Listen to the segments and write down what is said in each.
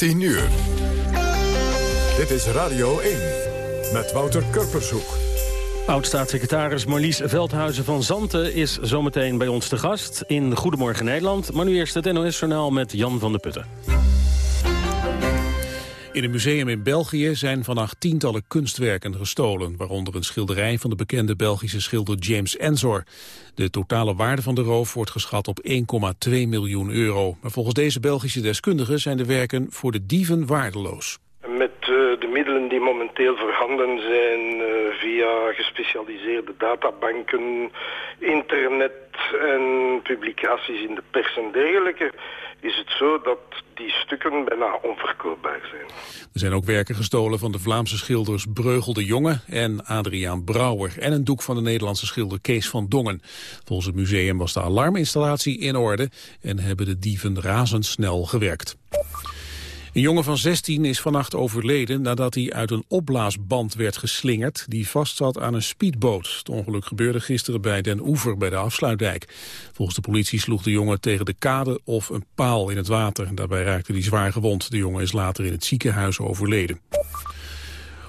10 uur. Dit is Radio 1 met Wouter Kurpershoek. Oud-staatssecretaris Marlies Veldhuizen van Zanten is zometeen bij ons te gast in Goedemorgen Nederland. Maar nu eerst het NOS-journaal met Jan van der Putten. In een museum in België zijn vannacht tientallen kunstwerken gestolen, waaronder een schilderij van de bekende Belgische schilder James Ensor. De totale waarde van de roof wordt geschat op 1,2 miljoen euro. Maar volgens deze Belgische deskundigen zijn de werken voor de dieven waardeloos. Die momenteel voorhanden zijn uh, via gespecialiseerde databanken, internet en publicaties in de pers en dergelijke is het zo dat die stukken bijna onverkoopbaar zijn. Er zijn ook werken gestolen van de Vlaamse schilders Breugel de Jonge en Adriaan Brouwer en een doek van de Nederlandse schilder Kees van Dongen. Volgens het museum was de alarminstallatie in orde en hebben de dieven razendsnel gewerkt. Een jongen van 16 is vannacht overleden nadat hij uit een opblaasband werd geslingerd die vastzat aan een speedboot. Het ongeluk gebeurde gisteren bij Den Oever bij de afsluitdijk. Volgens de politie sloeg de jongen tegen de kade of een paal in het water. Daarbij raakte hij zwaar gewond. De jongen is later in het ziekenhuis overleden.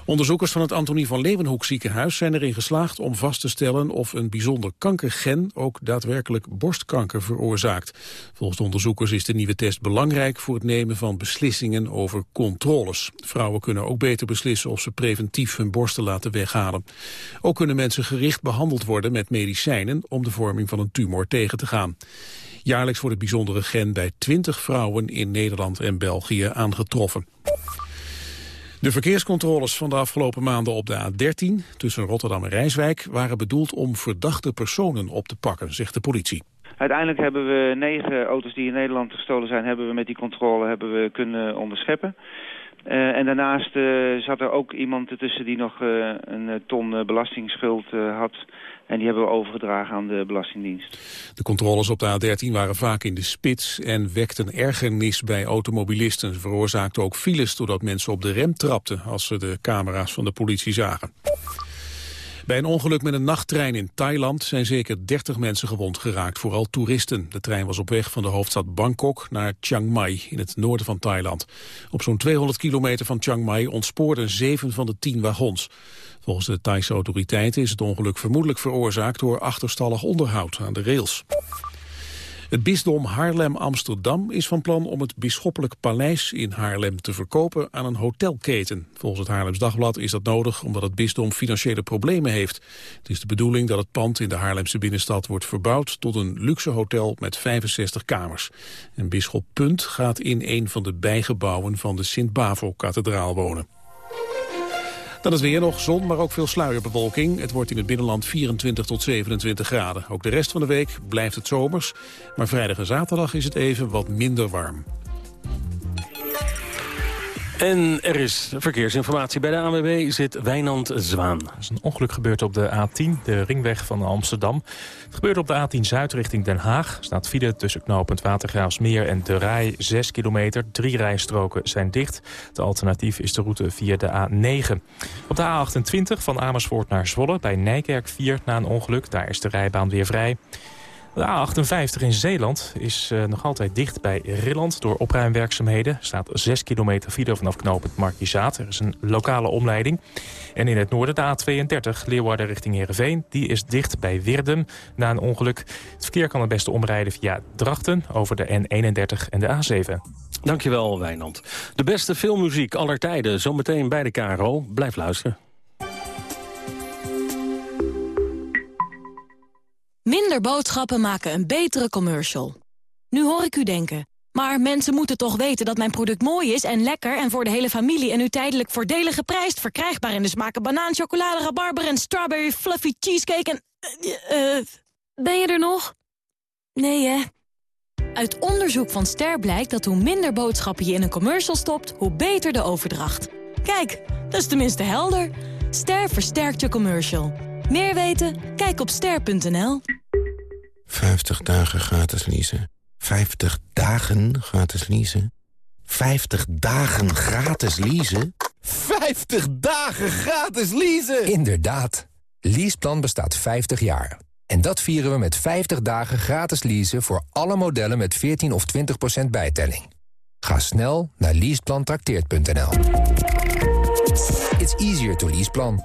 Onderzoekers van het Antonie van Leeuwenhoek ziekenhuis zijn erin geslaagd om vast te stellen of een bijzonder kankergen ook daadwerkelijk borstkanker veroorzaakt. Volgens de onderzoekers is de nieuwe test belangrijk voor het nemen van beslissingen over controles. Vrouwen kunnen ook beter beslissen of ze preventief hun borsten laten weghalen. Ook kunnen mensen gericht behandeld worden met medicijnen om de vorming van een tumor tegen te gaan. Jaarlijks wordt het bijzondere gen bij 20 vrouwen in Nederland en België aangetroffen. De verkeerscontroles van de afgelopen maanden op de A13 tussen Rotterdam en Rijswijk waren bedoeld om verdachte personen op te pakken, zegt de politie. Uiteindelijk hebben we negen auto's die in Nederland gestolen zijn, hebben we met die controle hebben we kunnen onderscheppen. Uh, en daarnaast uh, zat er ook iemand ertussen die nog uh, een ton belastingsschuld had. En die hebben we overgedragen aan de Belastingdienst. De controles op de A13 waren vaak in de spits en wekten ergernis bij automobilisten. Ze veroorzaakten ook files doordat mensen op de rem trapten als ze de camera's van de politie zagen. Bij een ongeluk met een nachttrein in Thailand zijn zeker 30 mensen gewond geraakt, vooral toeristen. De trein was op weg van de hoofdstad Bangkok naar Chiang Mai in het noorden van Thailand. Op zo'n 200 kilometer van Chiang Mai ontspoorden zeven van de tien wagons. Volgens de Thaise autoriteiten is het ongeluk vermoedelijk veroorzaakt door achterstallig onderhoud aan de rails. Het bisdom Haarlem-Amsterdam is van plan om het bisschoppelijk paleis in Haarlem te verkopen aan een hotelketen. Volgens het Haarlems Dagblad is dat nodig omdat het bisdom financiële problemen heeft. Het is de bedoeling dat het pand in de Haarlemse binnenstad wordt verbouwd tot een luxe hotel met 65 kamers. En bisschop Punt gaat in een van de bijgebouwen van de Sint-Bavo-kathedraal wonen. Dan is weer nog zon, maar ook veel sluierbewolking. Het wordt in het binnenland 24 tot 27 graden. Ook de rest van de week blijft het zomers. Maar vrijdag en zaterdag is het even wat minder warm. En er is verkeersinformatie. Bij de ANWB zit Wijnand Zwaan. Er is een ongeluk gebeurd op de A10, de ringweg van Amsterdam. Het gebeurde op de A10 Zuid richting Den Haag. Staat file tussen knooppunt Watergraafsmeer en De Rij 6 kilometer. Drie rijstroken zijn dicht. De alternatief is de route via de A9. Op de A28 van Amersfoort naar Zwolle bij Nijkerk 4 na een ongeluk. Daar is de rijbaan weer vrij. De A58 in Zeeland is uh, nog altijd dicht bij Rilland door opruimwerkzaamheden. Er staat 6 kilometer file vanaf knooppunt Markizaat. Er is een lokale omleiding. En in het noorden de A32 Leeuwarden richting Heerenveen. Die is dicht bij Wirdum na een ongeluk. Het verkeer kan het beste omrijden via Drachten over de N31 en de A7. Dankjewel Wijnand. De beste filmmuziek aller tijden, zometeen bij de KRO. Blijf luisteren. Minder boodschappen maken een betere commercial. Nu hoor ik u denken, maar mensen moeten toch weten dat mijn product mooi is en lekker... en voor de hele familie en nu tijdelijk voordelig geprijsd... verkrijgbaar in de smaken banaan, chocolade, rabarber en strawberry fluffy cheesecake en... Uh, ben je er nog? Nee, hè? Uit onderzoek van Ster blijkt dat hoe minder boodschappen je in een commercial stopt... hoe beter de overdracht. Kijk, dat is tenminste helder. Ster versterkt je commercial. Meer weten? Kijk op ster.nl. 50 dagen gratis leasen. 50 dagen gratis leasen. 50 dagen gratis leasen. 50 dagen gratis leasen! Inderdaad. Leaseplan bestaat 50 jaar. En dat vieren we met 50 dagen gratis leasen voor alle modellen met 14 of 20% bijtelling. Ga snel naar leaseplantrakteert.nl. It's easier to leaseplan.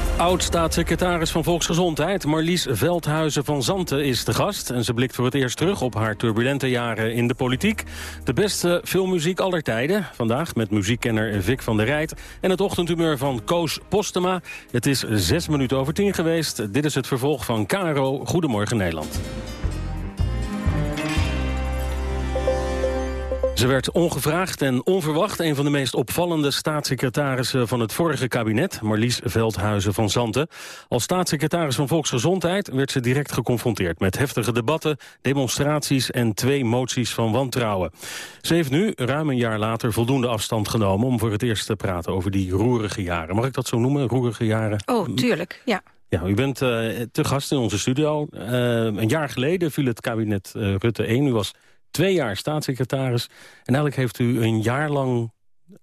Oud-staatssecretaris van Volksgezondheid Marlies Veldhuizen van Zanten is de gast. En ze blikt voor het eerst terug op haar turbulente jaren in de politiek. De beste filmmuziek aller tijden. Vandaag met muziekkenner Vic van der Rijt. En het ochtendhumeur van Koos Postema. Het is zes minuten over tien geweest. Dit is het vervolg van KRO Goedemorgen Nederland. Ze werd ongevraagd en onverwacht een van de meest opvallende staatssecretarissen van het vorige kabinet, Marlies Veldhuizen van Zanten. Als staatssecretaris van Volksgezondheid werd ze direct geconfronteerd met heftige debatten, demonstraties en twee moties van wantrouwen. Ze heeft nu, ruim een jaar later, voldoende afstand genomen om voor het eerst te praten over die roerige jaren. Mag ik dat zo noemen, roerige jaren? Oh, tuurlijk, ja. Ja, u bent uh, te gast in onze studio. Uh, een jaar geleden viel het kabinet uh, Rutte 1. U was twee jaar staatssecretaris. En eigenlijk heeft u een jaar lang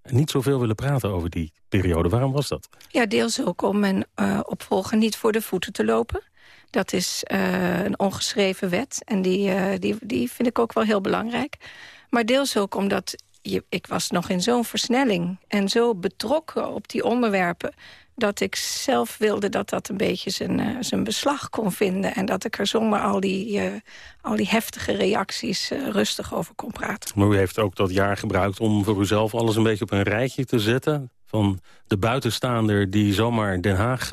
niet zoveel willen praten over die periode. Waarom was dat? Ja, deels ook om mijn uh, opvolger niet voor de voeten te lopen. Dat is uh, een ongeschreven wet en die, uh, die, die vind ik ook wel heel belangrijk. Maar deels ook omdat je, ik was nog in zo'n versnelling... en zo betrokken op die onderwerpen dat ik zelf wilde dat dat een beetje zijn, uh, zijn beslag kon vinden... en dat ik er zonder al die, uh, al die heftige reacties uh, rustig over kon praten. Maar u heeft ook dat jaar gebruikt om voor uzelf alles een beetje op een rijtje te zetten... van de buitenstaander die zomaar Den Haag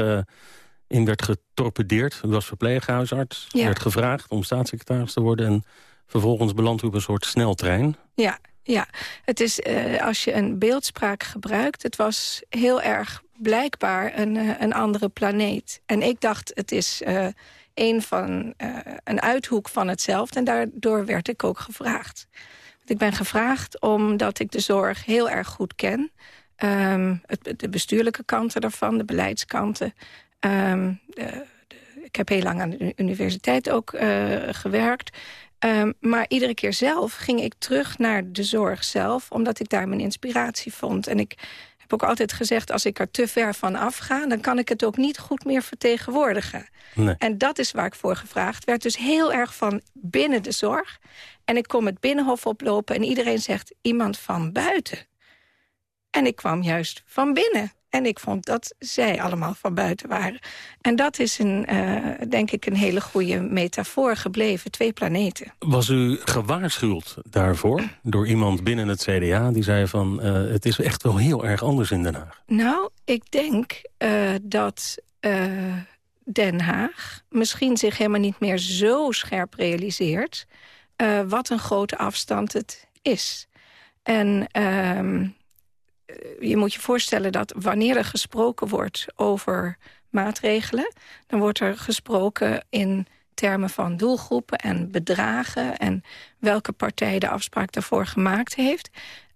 in werd getorpedeerd. U was verpleeghuisarts, ja. werd gevraagd om staatssecretaris te worden... en vervolgens belandt u op een soort sneltrein. Ja, ja. het is als je een beeldspraak gebruikt... het was heel erg blijkbaar een, uh, een andere planeet. En ik dacht, het is uh, een, van, een uithoek van hetzelfde. En daardoor werd ik ook gevraagd. Ik ben gevraagd omdat ik de zorg heel erg goed ken. Um, het, de bestuurlijke kanten daarvan, de beleidskanten. Um, de, de, ik heb heel lang aan de universiteit ook gewerkt. Um, maar iedere keer zelf ging ik terug naar de zorg zelf... omdat ik daar mijn inspiratie vond. En ik heb ook altijd gezegd, als ik er te ver van afga... dan kan ik het ook niet goed meer vertegenwoordigen. Nee. En dat is waar ik voor gevraagd werd. Dus heel erg van binnen de zorg. En ik kom het binnenhof oplopen en iedereen zegt... iemand van buiten. En ik kwam juist van binnen. En ik vond dat zij allemaal van buiten waren. En dat is, een, uh, denk ik, een hele goede metafoor gebleven. Twee planeten. Was u gewaarschuwd daarvoor door iemand binnen het CDA... die zei van, uh, het is echt wel heel erg anders in Den Haag? Nou, ik denk uh, dat Den Haag misschien zich helemaal niet meer zo scherp realiseert... wat een grote afstand het is. En... Uh, je moet je voorstellen dat wanneer er gesproken wordt over maatregelen... dan wordt er gesproken in termen van doelgroepen en bedragen... en welke partij de afspraak daarvoor gemaakt heeft.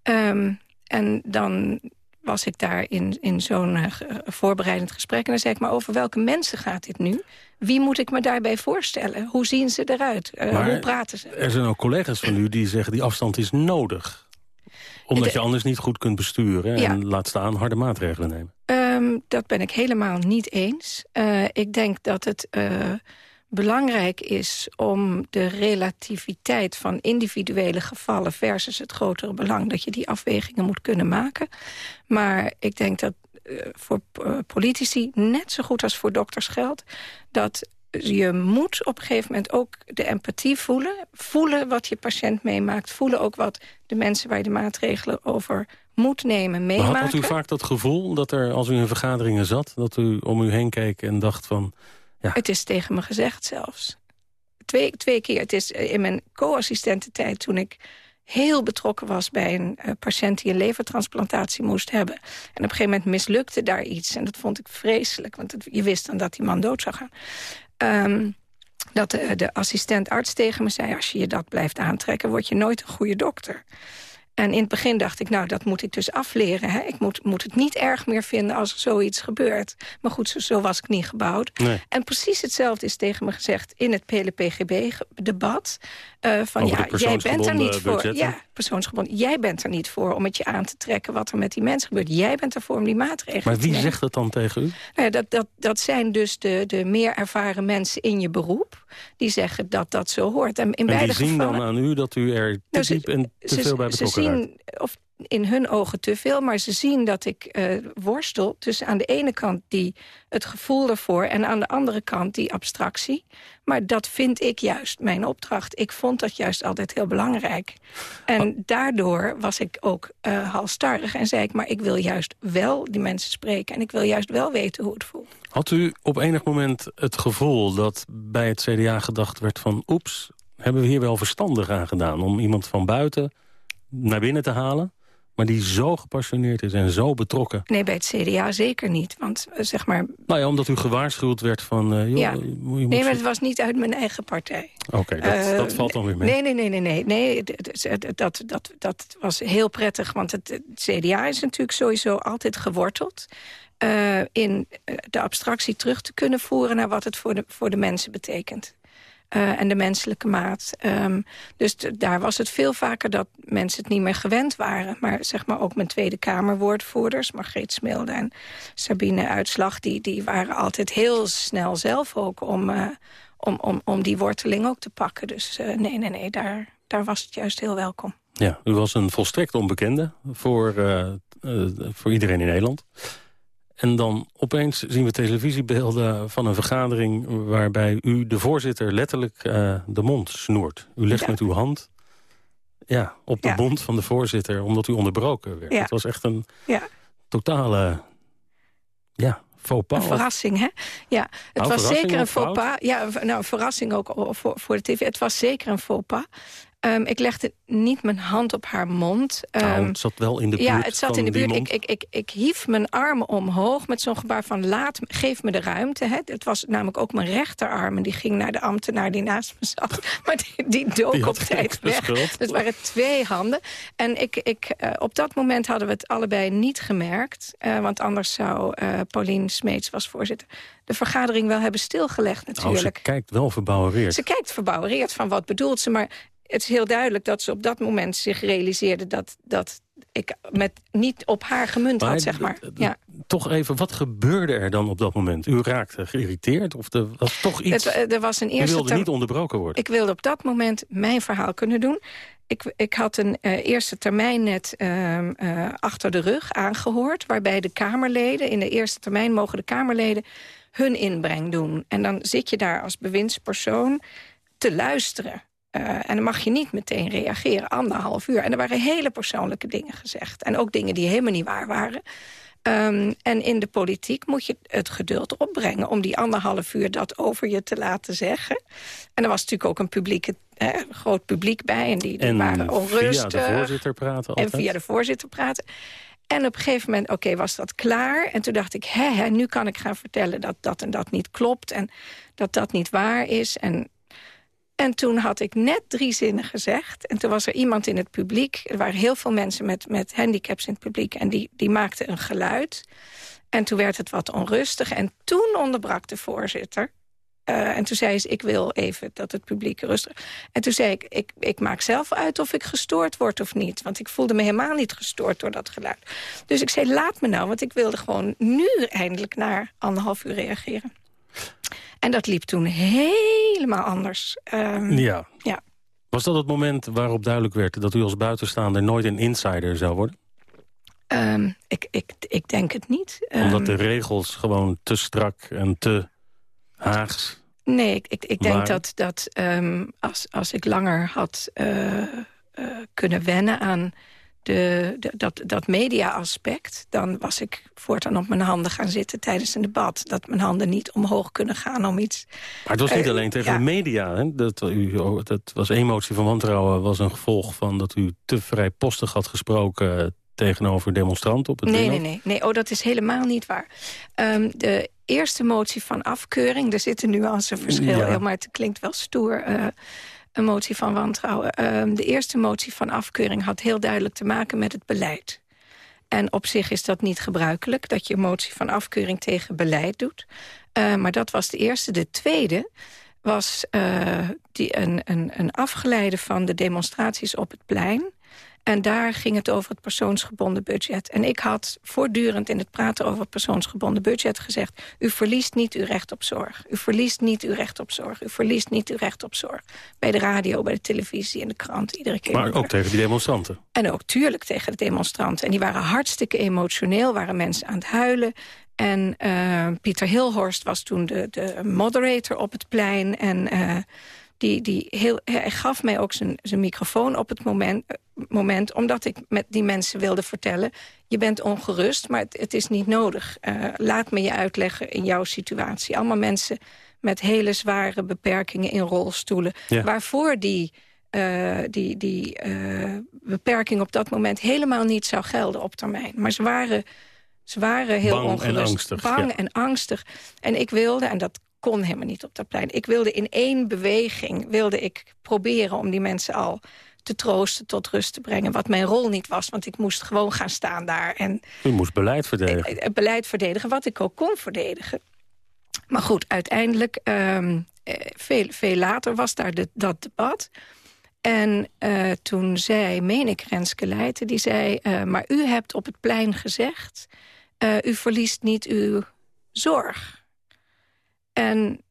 Um, en dan was ik daar in, in zo'n uh, voorbereidend gesprek... en dan zei ik, maar over welke mensen gaat dit nu? Wie moet ik me daarbij voorstellen? Hoe zien ze eruit? Uh, hoe praten ze? Er zijn ook collega's van u die zeggen... die afstand is nodig omdat je anders niet goed kunt besturen en laat staan harde maatregelen nemen. Um, dat ben ik helemaal niet eens. Uh, ik denk dat het uh, belangrijk is om de relativiteit van individuele gevallen... versus het grotere belang, dat je die afwegingen moet kunnen maken. Maar ik denk dat uh, voor politici, net zo goed als voor dokters geldt... dat je moet op een gegeven moment ook de empathie voelen. Voelen wat je patiënt meemaakt. Voelen ook wat de mensen waar je de maatregelen over moet nemen meemaken. Maar had u vaak dat gevoel dat er, als u in vergaderingen zat... dat u om u heen keek en dacht van... Ja. Het is tegen me gezegd zelfs. Twee, twee keer. Het is in mijn co-assistententijd toen ik heel betrokken was bij een uh, patiënt die een levertransplantatie moest hebben. En op een gegeven moment mislukte daar iets. En dat vond ik vreselijk, want het, je wist dan dat die man dood zou gaan. Um, dat de, de assistent-arts tegen me zei... als je je dat blijft aantrekken, word je nooit een goede dokter. En in het begin dacht ik, nou, dat moet ik dus afleren. Hè? Ik moet, moet het niet erg meer vinden als er zoiets gebeurt. Maar goed, zo, zo was ik niet gebouwd. Nee. En precies hetzelfde is tegen me gezegd in het PLPGB-debat. Uh, van Over ja, jij bent er niet voor. budgetten? Ja, persoonsgebonden. Jij bent er niet voor om het je aan te trekken wat er met die mensen gebeurt. Jij bent er voor om die maatregelen Maar te wie nemen. zegt dat dan tegen u? Nou ja, dat, dat, dat zijn dus de, de meer ervaren mensen in je beroep... die zeggen dat dat zo hoort. En in En beide die zien gevallen... dan aan u dat u er te Nou, ze- diep en te ze, veel bij ze betrokken raakt. zien, of in hun ogen te veel, maar ze zien dat ik eh, worstel... tussen aan de ene kant die, het gevoel ervoor... en aan de andere kant die abstractie. Maar dat vind ik juist mijn opdracht. Ik vond dat juist altijd heel belangrijk. En Oh. daardoor was ik ook eh halstarrig en zei ik... maar ik wil juist wel die mensen spreken... en ik wil juist wel weten hoe het voelt. Had u op enig moment het gevoel dat bij het CDA gedacht werd van... oeps, hebben we hier wel verstandig aan gedaan... om iemand van buiten naar binnen te halen... maar die zo gepassioneerd is en zo betrokken. Nee, bij het CDA zeker niet. Want eh, zeg maar... Nou ja, omdat u gewaarschuwd werd van... eh, joh, Ja. je moet- Nee, maar het was niet uit mijn eigen partij. Oké, dat, Eh, dat valt dan weer mee. Nee, nee, nee, nee. nee, nee dat, dat, dat was heel prettig, want het, het CDA is natuurlijk sowieso altijd geworteld... in de abstractie terug te kunnen voeren naar wat het voor de, voor de mensen betekent. Eh, en de menselijke maat. Ehm, dus daar was het veel vaker dat mensen het niet meer gewend waren. Maar zeg maar ook mijn Tweede Kamerwoordvoerders... Margreet Smilde en Sabine Uitslag... die, die waren altijd heel snel zelf ook om, eh, om, om, om die worteling ook te pakken. Dus eh, nee, nee, nee, daar, daar was het juist heel welkom. Ja, u was een volstrekt onbekende voor, voor iedereen in Nederland. En dan opeens zien we televisiebeelden van een vergadering... waarbij u de voorzitter letterlijk eh, de mond snoert. U legt Ja. met uw hand ja, op de Ja. mond van de voorzitter... omdat u onderbroken werd. Ja. Het was echt een Ja. totale ja, faux pas. Een verrassing, hè? Ja, het Nou, was zeker een faux pas. Ja, nou, een verrassing ook voor, voor de tv. Het was zeker een faux pas. Ehm, ik legde niet mijn hand op haar mond. Nou, Ehm, het zat wel in de buurt ja, het zat in de buurt. Ik, ik, ik, ik hief mijn armen omhoog met zo'n gebaar van laat, geef me de ruimte. Hè. Het was namelijk ook mijn rechterarm en die ging naar de ambtenaar die naast me zat. Maar die, die dook Die op tijd weg. Dus het waren twee handen. En ik, ik, eh, op dat moment hadden we het allebei niet gemerkt. eh, want anders zou eh Paulien Smeets was voorzitter... de vergadering wel hebben stilgelegd natuurlijk. ze kijkt wel verbouwereerd. Ze kijkt verbouwereerd van wat bedoelt ze, maar het is heel duidelijk dat ze op dat moment zich realiseerde dat, dat ik met niet op haar gemunt Maar had, zeg maar. Ja. Toch even, wat gebeurde er dan op dat moment? U raakte geïrriteerd of er was toch iets... Het, er was een U eerste wilde term- niet onderbroken worden. Ik wilde op dat moment mijn verhaal kunnen doen. Ik, ik had een eh, eerste termijn net ehm, eh, achter de rug aangehoord... waarbij de Kamerleden, in de eerste termijn mogen de Kamerleden... hun inbreng doen. En dan zit je daar als bewindspersoon te luisteren. Eh, en dan mag je niet meteen reageren, anderhalf uur. En er waren hele persoonlijke dingen gezegd. En ook dingen die helemaal niet waar waren. Ehm, en in de politiek moet je het geduld opbrengen... om die anderhalf uur dat over je te laten zeggen. En er was natuurlijk ook een publieke, hè, groot publiek bij... en die, die En waren onrustig. via de voorzitter praten En altijd. via de voorzitter praten. En op een gegeven moment, oké, was dat klaar. En toen dacht ik, hè, hè, nu kan ik gaan vertellen dat dat en dat niet klopt. En dat dat niet waar is. En, en toen had ik net drie zinnen gezegd. En toen was er iemand in het publiek. Er waren heel veel mensen met, met handicaps in het publiek. En die, die maakten een geluid. En toen werd het wat onrustig. En toen onderbrak de voorzitter. Eh, en toen zei ze, ik wil even dat het publiek rustig... En toen zei ik, ik, ik maak zelf uit of ik gestoord word of niet. Want ik voelde me helemaal niet gestoord door dat geluid. Dus ik zei, laat me nou, want ik wilde gewoon nu eindelijk... naar anderhalf uur reageren. En dat liep toen helemaal anders. Ehm, Ja. ja. Was dat het moment waarop duidelijk werd... dat u als buitenstaander nooit een insider zou worden? Ehm, ik, ik, ik denk het niet. Omdat Ehm, de regels gewoon te strak en te haags... Nee, ik, ik, ik denk dat, dat als, als ik langer had eh, eh, kunnen wennen aan de, de, dat, dat media-aspect... dan was ik voortaan op mijn handen gaan zitten tijdens een debat. Dat mijn handen niet omhoog kunnen gaan om iets... Maar het was niet Eh, alleen tegen ja. de media. Hè? Dat, u, oh, dat was emotie van wantrouwen was een gevolg van dat u te vrijpostig had gesproken... tegenover demonstranten op het Nee, nee, nee, nee. Oh, dat is helemaal niet waar. Ehm, de eerste motie van afkeuring, er zit een nuanceverschil Ja. maar het klinkt wel stoer, eh, een motie van wantrouwen. Ehm, de eerste motie van afkeuring had heel duidelijk te maken met het beleid. En op zich is dat niet gebruikelijk, dat je een motie van afkeuring tegen beleid doet. Eh, maar dat was de eerste. De tweede was eh, die, een, een, een afgeleide van de demonstraties op het plein... En daar ging het over het persoonsgebonden budget. En ik had voortdurend in het praten over het persoonsgebonden budget gezegd... u verliest niet uw recht op zorg. U verliest niet uw recht op zorg. U verliest niet uw recht op zorg. Bij de radio, bij de televisie, in de krant, iedere keer. Maar ook tegen die demonstranten. En ook tuurlijk tegen de demonstranten. En die waren hartstikke emotioneel, waren mensen aan het huilen. En eh, Pieter Hilhorst was toen de, de moderator op het plein. En eh, die, die heel, hij gaf mij ook zijn, zijn microfoon op het moment, eh, moment... omdat ik met die mensen wilde vertellen... je bent ongerust, maar het, het is niet nodig. Eh, laat me je uitleggen in jouw situatie. Allemaal mensen met hele zware beperkingen in rolstoelen... Ja. waarvoor die eh, die, die beperking op dat moment helemaal niet zou gelden op termijn. Maar ze waren, ze waren heel Bang en ongerust. angstig, Bang ja. en angstig. En ik wilde, en dat kon helemaal niet op dat plein... ik wilde in één beweging wilde ik proberen om die mensen al te troosten, tot rust te brengen. Wat mijn rol niet was, want ik moest gewoon gaan staan daar... en U moest beleid verdedigen. het beleid verdedigen, wat ik ook kon verdedigen. Maar goed, uiteindelijk, ehm, eh, veel, veel later was daar de, dat debat. En eh, toen zei, meen ik, Renske Leijten, die zei... eh, maar u hebt op het plein gezegd... eh, u verliest niet uw zorg. En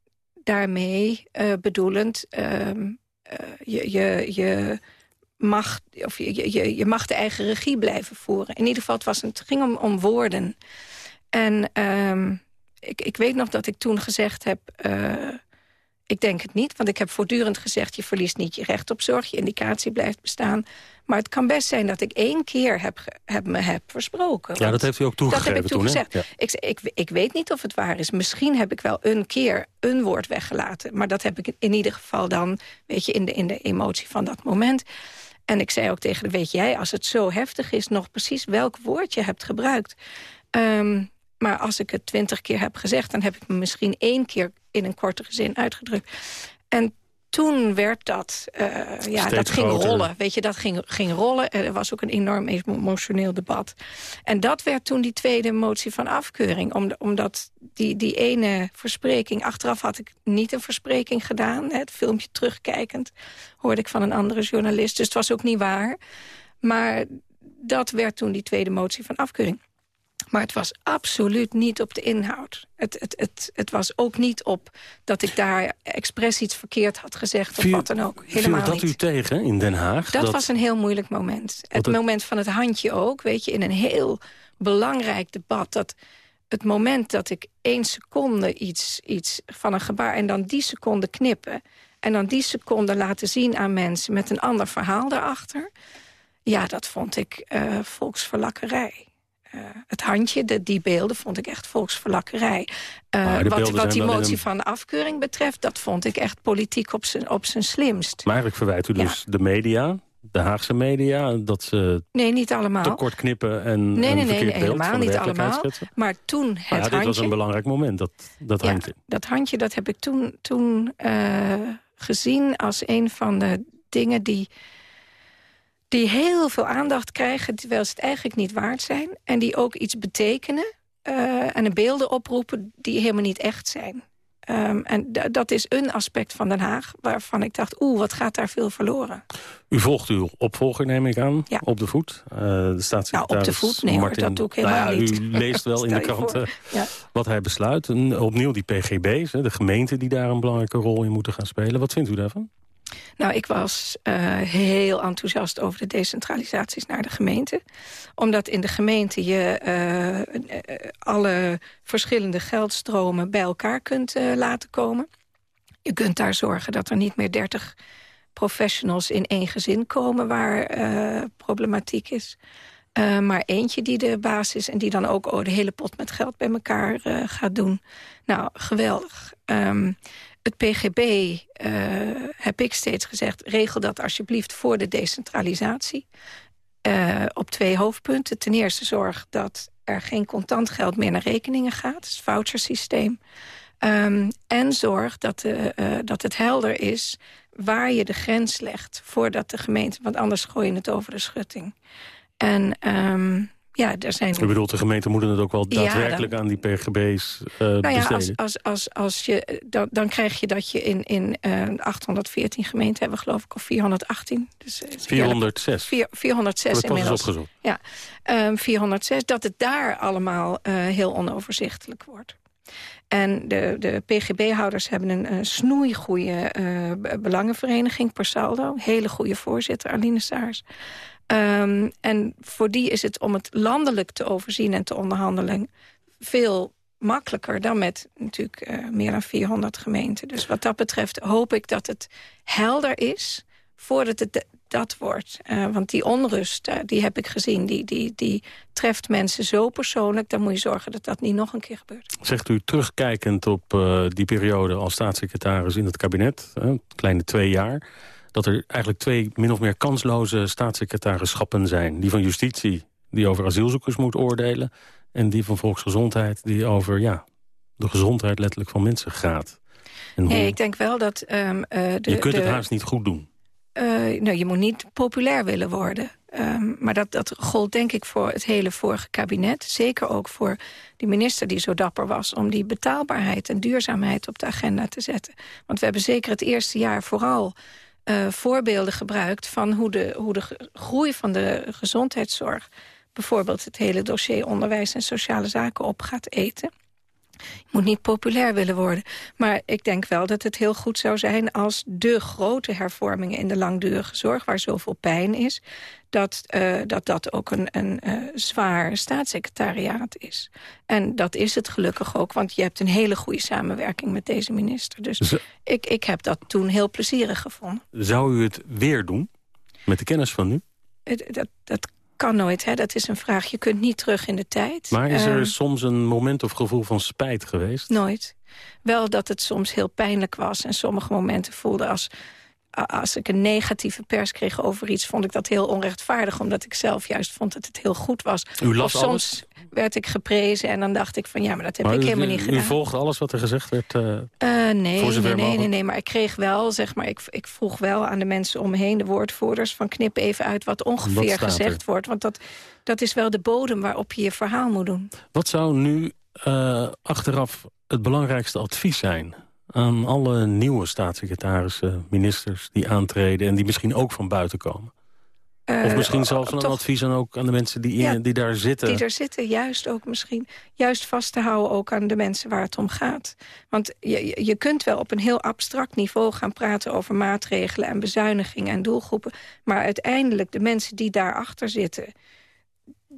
daarmee eh, bedoelend... ehm, eh, je, je, je, mag, of je, je, je mag de eigen regie blijven voeren. In ieder geval, het, was het ging om, om woorden. En ehm, ik, ik weet nog dat ik toen gezegd heb... eh, ik denk het niet, want ik heb voortdurend gezegd... je verliest niet je recht op zorg, je indicatie blijft bestaan. Maar het kan best zijn dat ik één keer heb, heb me heb versproken. Ja, dat heeft u ook Dat toegegeven heb ik toen, toegezegd. Ja. Ik, ik, ik weet niet of het waar is. Misschien heb ik wel een keer een woord weggelaten. Maar dat heb ik in ieder geval dan, weet je, in de, in de emotie van dat moment. En ik zei ook tegen weet jij, als het zo heftig is... nog precies welk woord je hebt gebruikt. Ehm, maar als ik het twintig keer heb gezegd... dan heb ik me misschien één keer in een kortere zin uitgedrukt. En toen werd dat, eh, ja, Steeds dat ging groter. rollen. Weet je, dat ging, ging rollen. Er was ook een enorm emotioneel debat. En dat werd toen die tweede motie van afkeuring. Om, omdat die, die ene verspreking... Achteraf had ik niet een verspreking gedaan. hè, Het filmpje terugkijkend hoorde ik van een andere journalist. Dus het was ook niet waar. Maar dat werd toen die tweede motie van afkeuring. Maar het was absoluut niet op de inhoud. Het, het, het, het was ook niet op dat ik daar expres iets verkeerd had gezegd... of wat dan ook. Helemaal dat niet. u tegen in Den Haag? Dat, was een heel moeilijk moment. Het, het- moment van het handje ook, weet je, in een heel belangrijk debat. Dat het moment dat ik één seconde iets, iets van een gebaar... en dan die seconde knippen... en dan die seconde laten zien aan mensen met een ander verhaal daarachter... ja, dat vond ik eh, volksverlakkerij. Eh, het handje, de, die beelden, vond ik echt volksverlakkerij. Eh, wat wat die motie een- van afkeuring betreft... dat vond ik echt politiek op zijn op zijn slimst. Maar eigenlijk verwijt u dus de media, de Haagse media... dat ze Nee, niet allemaal. te kort knippen en Nee, nee, verkeerd nee, helemaal van niet allemaal. Maar toen Maar het ja, dit was een belangrijk moment, dat, dat Ja, handje. dat handje dat heb ik toen, toen eh, gezien als een van de dingen die, die heel veel aandacht krijgen... terwijl ze het eigenlijk niet waard zijn. En die ook iets betekenen eh, en de beelden oproepen die helemaal niet echt zijn. Ehm, en dat is een aspect van Den Haag waarvan ik dacht... oeh, wat gaat daar veel verloren. U volgt uw opvolger, neem ik aan, Ja. op de voet. Eh, de staatssecretaris Nou, op de voet? Nee, hoor, Martin, dat doe ik Nou helemaal ja, niet. U leest wel in de kranten Ja. wat hij besluit. En opnieuw die PGB's, de gemeenten die daar een belangrijke rol in moeten gaan spelen. Wat vindt u daarvan? Nou, ik was eh, heel enthousiast over de decentralisaties naar de gemeente. Omdat in de gemeente je eh, eh, alle verschillende geldstromen bij elkaar kunt laten komen. Je kunt daar zorgen dat er niet meer 30 professionals in één gezin komen... waar problematiek is. Maar eentje die de baas is en die dan ook oh, de hele pot met geld bij elkaar gaat doen. Nou, geweldig. Um, het PGB, heb ik steeds gezegd... regel dat alsjeblieft voor de decentralisatie. op twee hoofdpunten. Ten eerste zorg dat er geen contant geld meer naar rekeningen gaat. Het vouchersysteem. Um, en zorg dat, de, uh, dat het helder is waar je de grens legt voordat de gemeente... want anders gooi je het over de schutting. En um, ja, er zijn... U bedoelt, de gemeente moeten het ook wel daadwerkelijk aan die PGB's uh, nou ja, als, als, als, als je, dan, dan krijg je dat je in, in uh, 814 gemeenten hebben, geloof ik, of 418. Dus, 406. 4, 406 inmiddels. Opgezocht. Ja, um, 406, dat het daar allemaal uh, heel onoverzichtelijk wordt. En de, de PGB-houders hebben een, snoeigoede uh, belangenvereniging, per saldo. Hele goede voorzitter, Aline Saars. Um, en voor die is het om het landelijk te overzien en te onderhandelen... veel makkelijker dan met natuurlijk uh, meer dan 400 gemeenten. Dus wat dat betreft hoop ik dat het helder is voordat het dat wordt. Uh, want die onrust, uh, die heb ik gezien, die, die, die treft mensen zo persoonlijk... dan moet je zorgen dat dat niet nog een keer gebeurt. Zegt u terugkijkend op die periode als staatssecretaris in het kabinet... kleine twee jaar, dat er eigenlijk twee min of meer kansloze staatssecretarisschappen zijn. Die van Justitie, die over asielzoekers moet oordelen... en die van Volksgezondheid, die over ja, de gezondheid letterlijk van mensen gaat. En nee, ik denk wel dat... Um, de, je kunt de... het haast niet goed doen. Uh, nou, je moet niet populair willen worden. Um, maar dat, dat gold denk ik voor het hele vorige kabinet. Zeker ook voor die minister die zo dapper was... om die betaalbaarheid en duurzaamheid op de agenda te zetten. Want we hebben zeker het eerste jaar vooral... Uh, voorbeelden gebruikt van hoe de, hoe de groei van de gezondheidszorg... bijvoorbeeld het hele dossier onderwijs en sociale zaken op gaat eten. Je moet niet populair willen worden. Maar ik denk wel dat het heel goed zou zijn als de grote hervormingen in de langdurige zorg, waar zoveel pijn is, dat uh, dat, dat ook een, een uh, zwaar staatssecretariaat is. En dat is het gelukkig ook, want je hebt een hele goede samenwerking met deze minister. Dus Z ik, ik heb dat toen heel plezierig gevonden. Zou u het weer doen, met de kennis van nu? Dat, dat kan nooit, hè? dat is een vraag. Je kunt niet terug in de tijd. Maar is er uh, soms een moment of gevoel van spijt geweest? Nooit. Wel dat het soms heel pijnlijk was en sommige momenten voelde als als ik een negatieve pers kreeg over iets... vond ik dat heel onrechtvaardig, omdat ik zelf juist vond dat het heel goed was. U las of soms alles? werd ik geprezen en dan dacht ik van... ja, maar dat heb maar ik u, helemaal niet u gedaan. U volgde alles wat er gezegd werd? Uh, uh, nee, nee, nee, nee, nee, maar ik kreeg wel, zeg maar... Ik, ik vroeg wel aan de mensen om me heen, de woordvoerders... van knip even uit wat ongeveer wat gezegd er? wordt. Want dat, dat is wel de bodem waarop je je verhaal moet doen. Wat zou nu uh, achteraf het belangrijkste advies zijn aan alle nieuwe staatssecretarissen, ministers die aantreden... en die misschien ook van buiten komen? Of misschien zelfs een toch, advies aan, ook aan de mensen die, in, ja, die daar zitten? Die er zitten, juist ook misschien. Juist vast te houden ook aan de mensen waar het om gaat. Want je, je kunt wel op een heel abstract niveau gaan praten... over maatregelen en bezuinigingen en doelgroepen. Maar uiteindelijk de mensen die daarachter zitten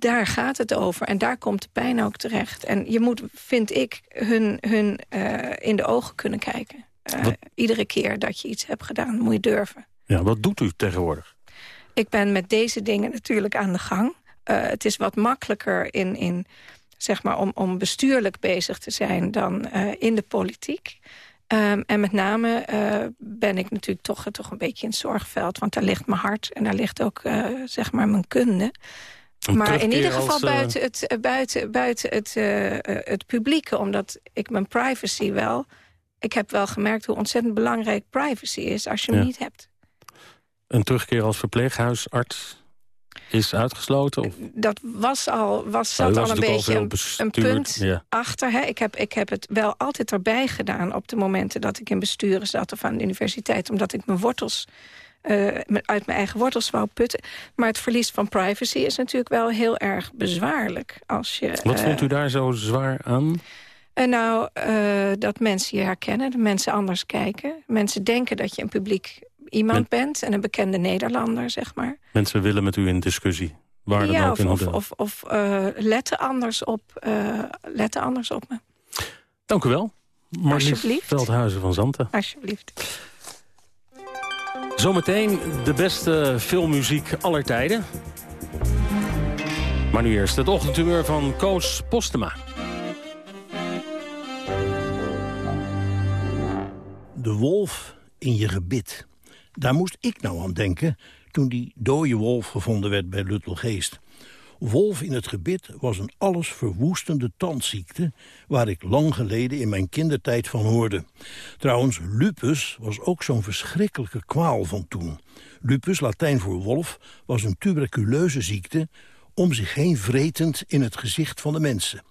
daar gaat het over. En daar komt de pijn ook terecht. En je moet, vind ik, hun, hun uh, in de ogen kunnen kijken. Uh, iedere keer dat je iets hebt gedaan, moet je durven. Ja, wat doet u tegenwoordig? Ik ben met deze dingen natuurlijk aan de gang. Uh, het is wat makkelijker in, in, zeg maar, om, om bestuurlijk bezig te zijn dan in de politiek. Um, en met name ben ik natuurlijk toch, toch een beetje in het zorgveld. Want daar ligt mijn hart en daar ligt ook zeg maar mijn kunde. Een maar in ieder geval als, buiten, het, buiten, buiten het, uh, het publieke. Omdat ik mijn privacy wel... Ik heb wel gemerkt hoe ontzettend belangrijk privacy is als je hem ja. niet hebt. Een terugkeer als verpleeghuisarts is uitgesloten? Of? Dat was al, was, zat was al een beetje al een, een, punt ja. achter. Hè. Ik, heb, ik heb het wel altijd erbij gedaan op de momenten dat ik in besturen zat... of aan de universiteit, omdat ik mijn wortels uh, uit mijn eigen wortels wou putten. Maar het verlies van privacy is natuurlijk wel heel erg bezwaarlijk. Als je, Wat uh, vond u daar zo zwaar aan? Uh, nou, uh, dat mensen je herkennen, dat mensen anders kijken. Mensen denken dat je een publiek iemand Men... bent en een bekende Nederlander, zeg maar. Mensen willen met u in discussie. Waar dan ja, ook of, in of, of, uh, letten, anders op, letten anders op me. Dank u wel. Marlies Alsjeblieft. Veldhuizen van Zanten. Alsjeblieft. Zometeen de beste filmmuziek aller tijden. Maar nu eerst het ochtendhumeur van Koos Postema. De wolf in je gebit. Daar moest ik nou aan denken toen die dode wolf gevonden werd bij Luttelgeest. Wolf in het gebit was een allesverwoestende tandziekte... waar ik lang geleden in mijn kindertijd van hoorde. Trouwens, lupus was ook zo'n verschrikkelijke kwaal van toen. Lupus, Latijn voor wolf, was een tuberculeuze ziekte om zich heen vretend in het gezicht van de mensen.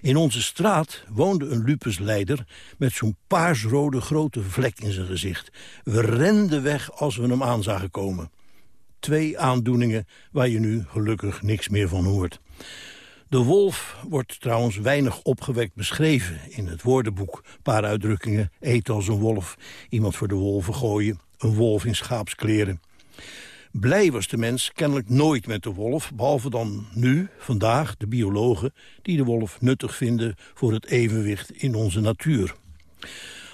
In onze straat woonde een lupusleider met zo'n paarsrode grote vlek in zijn gezicht. We renden weg als we hem aan zagen komen. Twee aandoeningen waar je nu gelukkig niks meer van hoort. De wolf wordt trouwens weinig opgewekt beschreven in het woordenboek. Een paar uitdrukkingen, eet als een wolf, iemand voor de wolven gooien, een wolf in schaapskleren. Blij was de mens kennelijk nooit met de wolf... behalve dan nu, vandaag, de biologen... die de wolf nuttig vinden voor het evenwicht in onze natuur.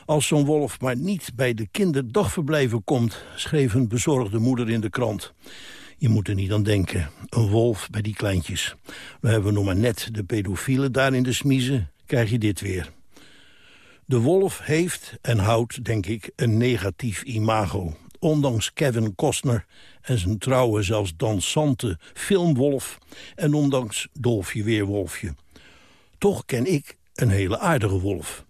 Als zo'n wolf maar niet bij de kinderdagverblijven komt... schreef een bezorgde moeder in de krant. Je moet er niet aan denken, een wolf bij die kleintjes. We hebben nog maar net de pedofielen daar in de smiezen... krijg je dit weer. De wolf heeft en houdt, denk ik, een negatief imago ondanks Kevin Costner en zijn trouwe, zelfs dansante filmwolf... en ondanks Dolfje Weerwolfje. Toch ken ik een hele aardige wolf.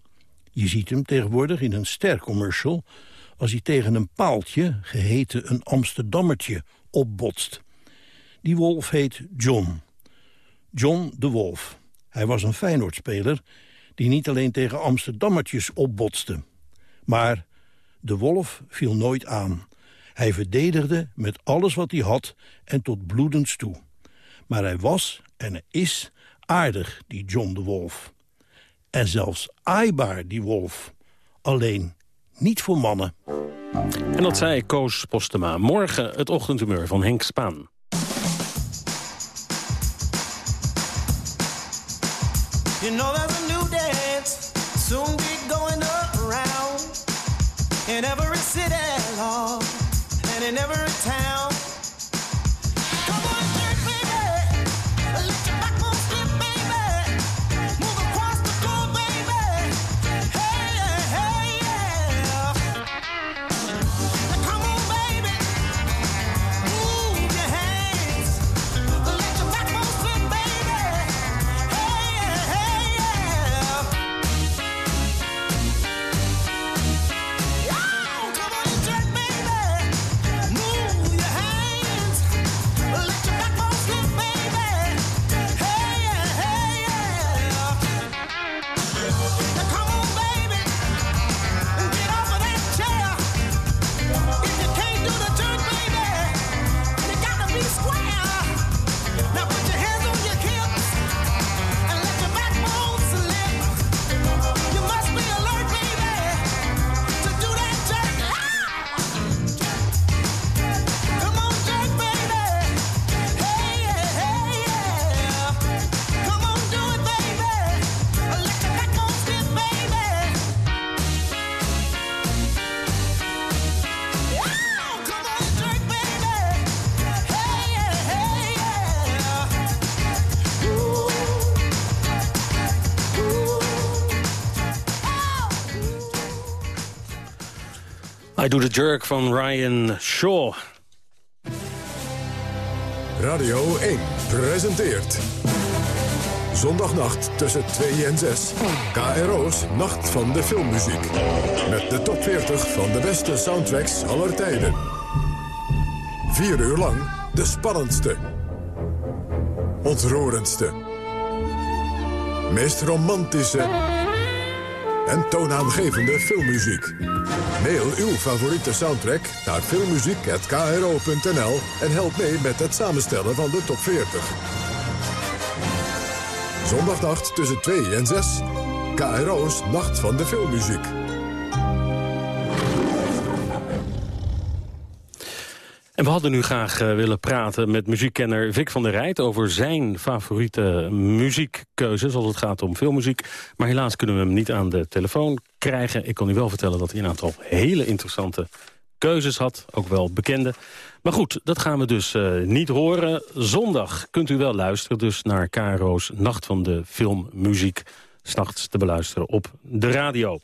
Je ziet hem tegenwoordig in een stercommercial... als hij tegen een paaltje, geheten een Amsterdammertje, opbotst. Die wolf heet John. John de Wolf. Hij was een Feyenoordspeler die niet alleen tegen Amsterdammertjes opbotste... maar de wolf viel nooit aan. Hij verdedigde met alles wat hij had en tot bloedens toe. Maar hij was en is aardig, die John de Wolf. En zelfs aaibaar, die wolf. Alleen niet voor mannen. En dat zei Koos Postema. Morgen het ochtendhumeur van Henk Spaan. I Do The Jerk van Ryan Shaw. Radio 1 presenteert... Zondagnacht tussen 2 en 6. KRO's Nacht van de Filmmuziek. Met de top 40 van de beste soundtracks aller tijden. Vier uur lang de spannendste. Ontroerendste. Meest romantische en toonaangevende filmmuziek. Mail uw favoriete soundtrack naar filmmuziek.kro.nl en help mee met het samenstellen van de top 40. Zondagnacht tussen 2 en 6. KRO's Nacht van de Filmmuziek. We hadden nu graag uh, willen praten met muziekkenner Vic van der Rijt... over zijn favoriete muziekkeuzes als het gaat om filmmuziek. Maar helaas kunnen we hem niet aan de telefoon krijgen. Ik kan u wel vertellen dat hij een aantal hele interessante keuzes had. Ook wel bekende. Maar goed, dat gaan we dus uh, niet horen. Zondag kunt u wel luisteren dus naar KRO's Nacht van de Filmmuziek. S'nachts te beluisteren op de radio.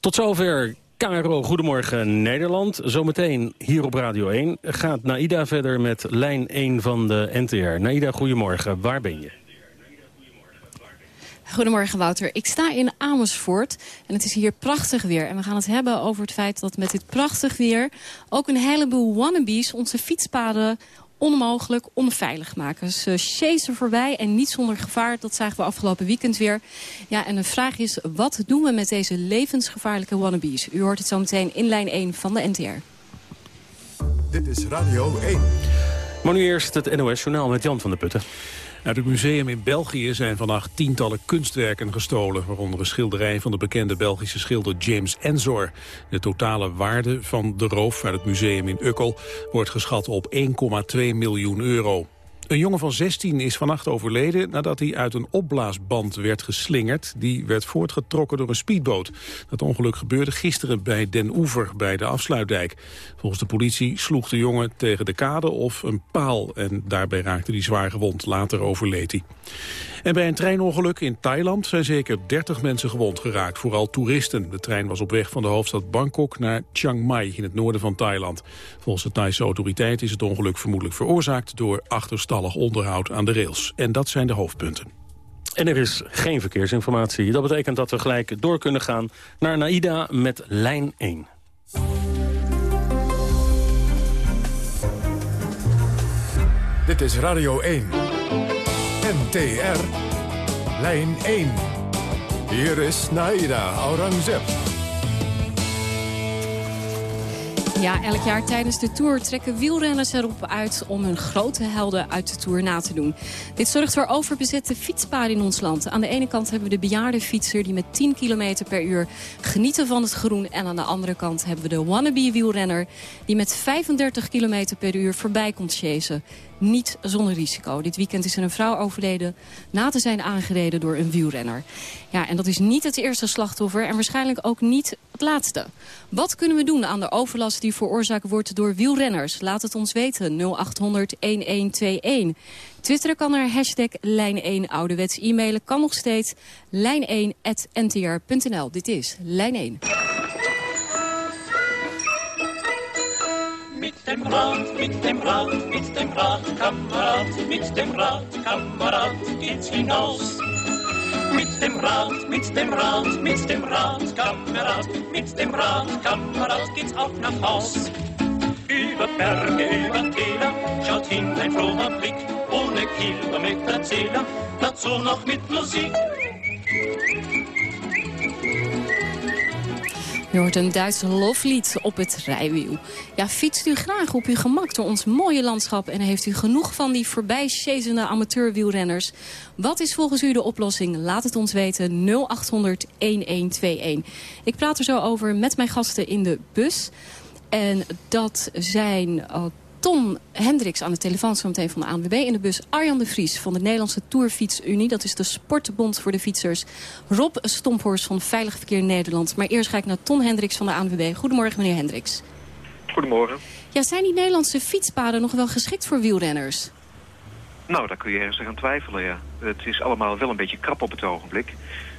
Tot zover KRO Goedemorgen Nederland. Zometeen hier op Radio 1 gaat Naida verder met lijn 1 van de NTR. Naida, goedemorgen. Waar ben je? Goedemorgen Wouter. Ik sta in Amersfoort en het is hier prachtig weer. En we gaan het hebben over het feit dat met dit prachtig weer... ook een heleboel wannabes onze fietspaden onmogelijk onveilig maken. Ze chasen voorbij en niet zonder gevaar. Dat zagen we afgelopen weekend weer. Ja, en de vraag is, wat doen we met deze levensgevaarlijke wannabes? U hoort het zo meteen in lijn 1 van de NTR. Dit is Radio 1. Maar nu eerst het NOS-journaal met Jan van der Putten. Uit het museum in België zijn vannacht tientallen kunstwerken gestolen... waaronder een schilderij van de bekende Belgische schilder James Ensor. De totale waarde van de roof uit het museum in Ukkel... wordt geschat op 1,2 miljoen euro. Een jongen van 16 is vannacht overleden nadat hij uit een opblaasband werd geslingerd. Die werd voortgetrokken door een speedboot. Dat ongeluk gebeurde gisteren bij Den Oever bij de afsluitdijk. Volgens de politie sloeg de jongen tegen de kade of een paal en daarbij raakte hij zwaar gewond. Later overleed hij. En bij een treinongeluk in Thailand zijn zeker 30 mensen gewond geraakt, vooral toeristen. De trein was op weg van de hoofdstad Bangkok naar Chiang Mai in het noorden van Thailand. Volgens de Thaise autoriteit is het ongeluk vermoedelijk veroorzaakt door achterstallig onderhoud aan de rails. En dat zijn de hoofdpunten. En er is geen verkeersinformatie. Dat betekent dat we gelijk door kunnen gaan naar Naida met lijn 1. Dit is Radio 1. NTR. Lijn 1. Hier is Naida Aurangzeb. Ja, elk jaar tijdens de Tour trekken wielrenners erop uit... om hun grote helden uit de Tour na te doen. Dit zorgt voor overbezette fietspaden in ons land. Aan de ene kant hebben we de bejaarde fietser... die met 10 km per uur genieten van het groen. En aan de andere kant hebben we de wannabe-wielrenner... die met 35 km per uur voorbij komt chasen niet zonder risico. Dit weekend is er een vrouw overleden na te zijn aangereden door een wielrenner. Ja, en dat is niet het eerste slachtoffer en waarschijnlijk ook niet het laatste. Wat kunnen we doen aan de overlast die veroorzaakt wordt door wielrenners? Laat het ons weten, 0800 1121. Twitteren kan er hashtag lijn1 ouderwets e-mailen kan nog steeds lijn1.ntr.nl. Dit is Lijn 1. dem Rad, mit dem Rad, mit dem Rad, Kamerad, mit dem Rad, Kamerad, geht's hinaus. Mit dem Rad, mit dem Rad, mit dem Rad, Kamerad, mit dem Rad, Kamerad, geht's auch nach Haus. Über Berge, über Täler, schaut hin ein froher Blick, ohne Kilometerzähler, dazu noch mit Musik. Je hoort een Duits loflied op het rijwiel. Ja, fietst u graag op uw gemak door ons mooie landschap... en heeft u genoeg van die voorbij amateurwielrenners? Wat is volgens u de oplossing? Laat het ons weten 0800-1121. Ik praat er zo over met mijn gasten in de bus. En dat zijn... Uh, Tom Hendricks aan de telefoon zometeen van de ANWB in de bus. Arjan de Vries van de Nederlandse Tourfietsunie. Dat is de sportbond voor de fietsers. Rob Stomphorst van Veilig Verkeer Nederland. Maar eerst ga ik naar Tom Hendricks van de ANWB. Goedemorgen meneer Hendricks. Goedemorgen. Ja, zijn die Nederlandse fietspaden nog wel geschikt voor wielrenners? Nou, daar kun je ergens aan twijfelen, ja. Het is allemaal wel een beetje krap op het ogenblik.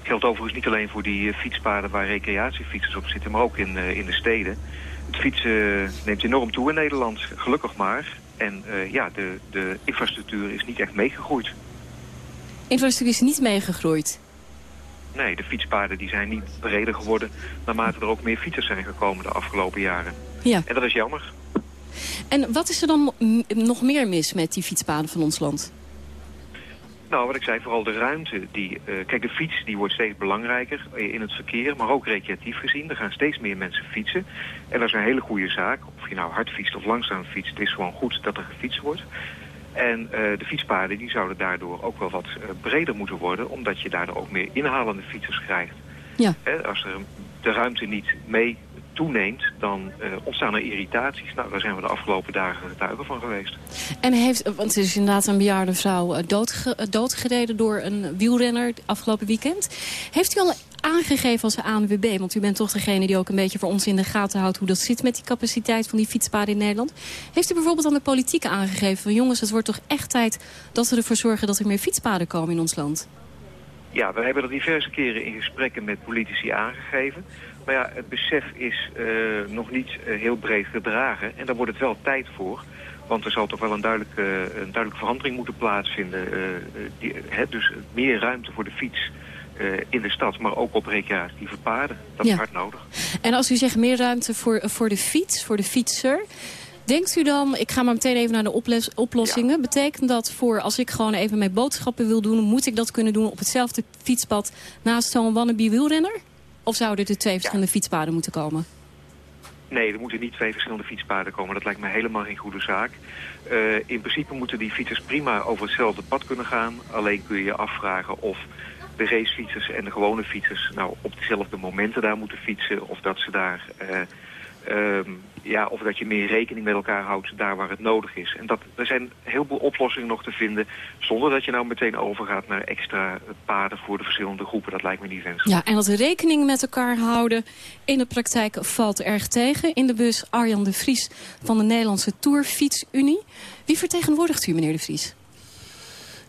Geldt overigens niet alleen voor die eh, fietspaden waar recreatiefietsers op zitten, maar ook in, uh, in de steden. Het fietsen neemt enorm toe in Nederland, gelukkig maar. En ja, de, de infrastructuur is niet echt meegegroeid. Infrastructuur is niet meegegroeid? Nee, de fietspaden die zijn niet breder geworden... naarmate er ook meer fietsers zijn gekomen de afgelopen jaren. Ja. En dat is jammer. En wat is er dan nog meer mis met die fietspaden van ons land? Nou, wat ik zei, vooral de ruimte. Die, uh, kijk, de fiets die wordt steeds belangrijker in het verkeer, maar ook recreatief gezien. Er gaan steeds meer mensen fietsen. En dat is een hele goede zaak. Of je nou hard fietst of langzaam fietst, het is gewoon goed dat er gefietst wordt. En uh, de fietspaden die zouden daardoor ook wel wat uh, breder moeten worden, omdat je daardoor ook meer inhalende fietsers krijgt. Ja. Als er de ruimte niet mee toeneemt, dan eh, ontstaan er irritaties. Nou, daar zijn we de afgelopen dagen getuigen van geweest. En heeft, want het is inderdaad een bejaarde vrouw eh, doodge, eh, doodgereden door een wielrenner afgelopen weekend. Heeft u al aangegeven als ANWB, want u bent toch degene die ook een beetje voor ons in de gaten houdt hoe dat zit met die capaciteit van die fietspaden in Nederland. Heeft u bijvoorbeeld aan de politiek aangegeven van jongens, het wordt toch echt tijd dat we ervoor zorgen dat er meer fietspaden komen in ons land? Ja, we hebben dat diverse keren in gesprekken met politici aangegeven. Maar ja, het besef is uh, nog niet uh, heel breed gedragen. En daar wordt het wel tijd voor. Want er zal toch wel een duidelijke, een duidelijke verandering moeten plaatsvinden. Die, hè, dus meer ruimte voor de fiets in de stad, maar ook op recreatieve paden. Dat ja. is hard nodig. En als u zegt meer ruimte voor, voor de fiets, voor de fietser... Denkt u dan, ik ga maar meteen even naar de oplossingen. Ja. Betekent dat voor als ik gewoon even mijn boodschappen wil doen... moet ik dat kunnen doen op hetzelfde fietspad naast zo'n wannabe wielrenner? Of zouden er twee verschillende ja. fietspaden moeten komen? Nee, er moeten niet twee verschillende fietspaden komen. Dat lijkt me helemaal geen goede zaak. Uh, in principe moeten die fietsers prima over hetzelfde pad kunnen gaan. Alleen kun je je afvragen of de racefietsers en de gewone fietsers... nou op dezelfde momenten daar moeten fietsen. Of dat ze daar... Uh, um, ja, of dat je meer rekening met elkaar houdt daar waar het nodig is. En dat, er zijn een heleboel oplossingen nog te vinden... zonder dat je nou meteen overgaat naar extra paden voor de verschillende groepen. Dat lijkt me niet wenselijk. Ja, en dat rekening met elkaar houden in de praktijk valt erg tegen. In de bus Arjan de Vries van de Nederlandse Tourfietsunie. Wie vertegenwoordigt u, meneer de Vries?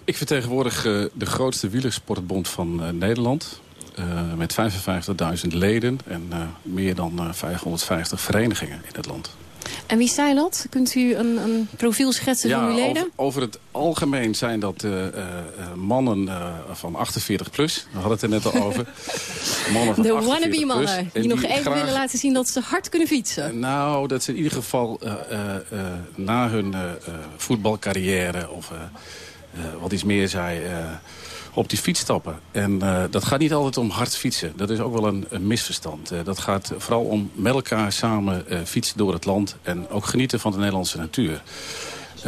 Ik vertegenwoordig uh, de grootste wielersportbond van uh, Nederland... Uh, met 55.000 leden en uh, meer dan uh, 550 verenigingen in het land. En wie zijn dat? Kunt u een, een profiel schetsen ja, van uw leden? Over, over het algemeen zijn dat mannen van 48 plus. We hadden het er net al over. mannen van de wannabe mannen. Die, die nog even graag... willen laten zien dat ze hard kunnen fietsen. nou, dat ze in ieder geval na hun voetbalcarrière of wat iets meer zei op die fiets stappen. En uh, dat gaat niet altijd om hard fietsen. Dat is ook wel een, een misverstand. Uh, dat gaat vooral om met elkaar samen uh, fietsen door het land... en ook genieten van de Nederlandse natuur.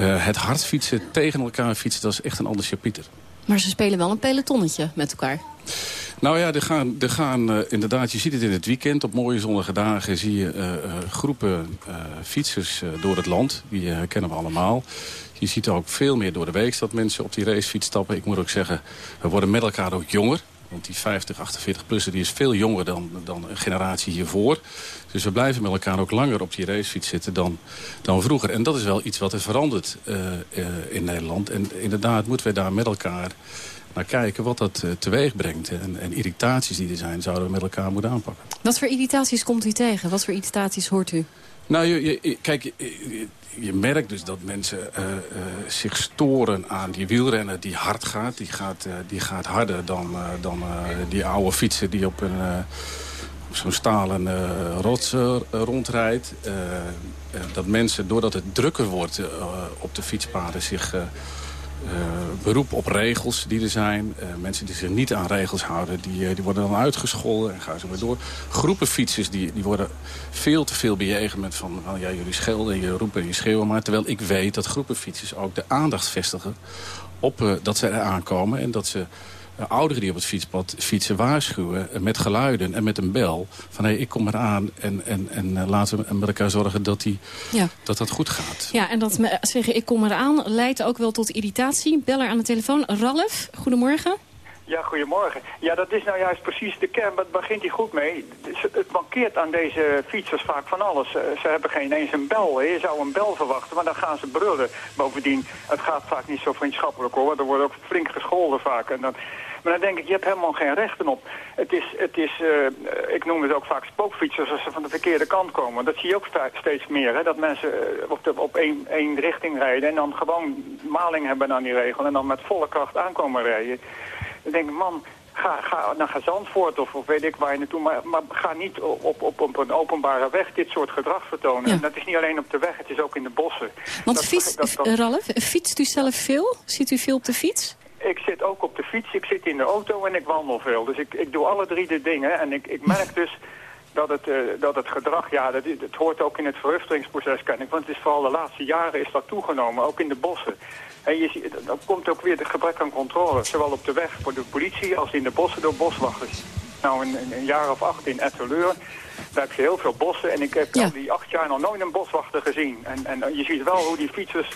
het hard fietsen, tegen elkaar fietsen, dat is echt een ander chapiter. Maar ze spelen wel een pelotonnetje met elkaar. Nou ja, er gaan, er gaan uh, inderdaad, je ziet het in het weekend. Op mooie zonnige dagen zie je uh, uh, groepen fietsers door het land. Die kennen we allemaal. Je ziet ook veel meer door de week dat mensen op die racefiets stappen. Ik moet ook zeggen, we worden met elkaar ook jonger. Want die 50, 48-plusser is veel jonger dan, dan een generatie hiervoor. Dus we blijven met elkaar ook langer op die racefiets zitten dan, dan vroeger. En dat is wel iets wat er verandert uh, uh, in Nederland. En inderdaad moeten we daar met elkaar naar kijken wat dat uh, teweeg brengt. En, en, irritaties die er zijn, zouden we met elkaar moeten aanpakken. Wat voor irritaties komt u tegen? Wat voor irritaties hoort u? Nou, je, je, kijk, je, je, merkt dus dat mensen uh, uh, zich storen aan die wielrenner die hard gaat. Die gaat, uh, die gaat harder dan, dan die oude fietser die op, een, op zo'n stalen rots rondrijdt. dat mensen, doordat het drukker wordt op de fietspaden, zich uh, beroep op regels die er zijn. Uh, mensen die zich niet aan regels houden, die, uh, die worden dan uitgescholden en gaan ze maar door. Groepen fietsers die, die worden veel te veel bejegend met van... Ja, jullie schelden, je roepen en je schreeuwen maar. Terwijl ik weet dat groepen fietsers ook de aandacht vestigen op dat ze er aankomen en dat ze ouderen die op het fietspad fietsen waarschuwen... Uh, met geluiden en met een bel. Van hé, hey, ik kom eraan en, en, en uh, laten we met elkaar zorgen dat, die, ja. dat dat goed gaat. Ja, en dat zeggen ik kom eraan leidt ook wel tot irritatie. Beller aan de telefoon. Ralf, goedemorgen. Ja, goedemorgen. Ja, dat is nou juist precies de kern. Wat begint hij goed mee? Het mankeert aan deze fietsers vaak van alles. Ze hebben geen eens een bel. Je zou een bel verwachten, maar dan gaan ze brullen. Bovendien, het gaat vaak niet zo vriendschappelijk hoor. Er wordt ook flink gescholden vaak. En dan, maar dan denk ik, je hebt helemaal geen rechten op. Het is, het is uh, ik noem het ook vaak spookfietsers als ze van de verkeerde kant komen. Dat zie je ook steeds meer, hè? dat mensen op, de, op één, één richting rijden... en dan gewoon maling hebben aan die regel en dan met volle kracht aankomen rijden. Dan denk ik, man, ga, ga naar Zandvoort of, of weet ik waar je naartoe. Maar, maar ga niet op, op, op een openbare weg dit soort gedrag vertonen. Ja. En dat is niet alleen op de weg, het is ook in de bossen. Want dat, fiets, dat, dat, Ralf, fietst u zelf veel? Ziet u veel op de fiets? Ik zit ook op de fiets, ik zit in de auto en ik wandel veel. Dus ik, ik doe alle drie de dingen. En ik, ik merk dus dat het, uh, dat het gedrag, ja, dat, het hoort ook in het verhufteringsproces, ken ik. Want het is vooral de laatste jaren is dat toegenomen, ook in de bossen. En je ziet, dan komt ook weer het gebrek aan controle, zowel op de weg voor de politie als in de bossen door boswachters. nou een, een, een jaar of acht in Etteleur. Daar heb je heel veel bossen en ik heb al die acht jaar nog nooit een boswachter gezien. En, en je ziet wel hoe die fietsers,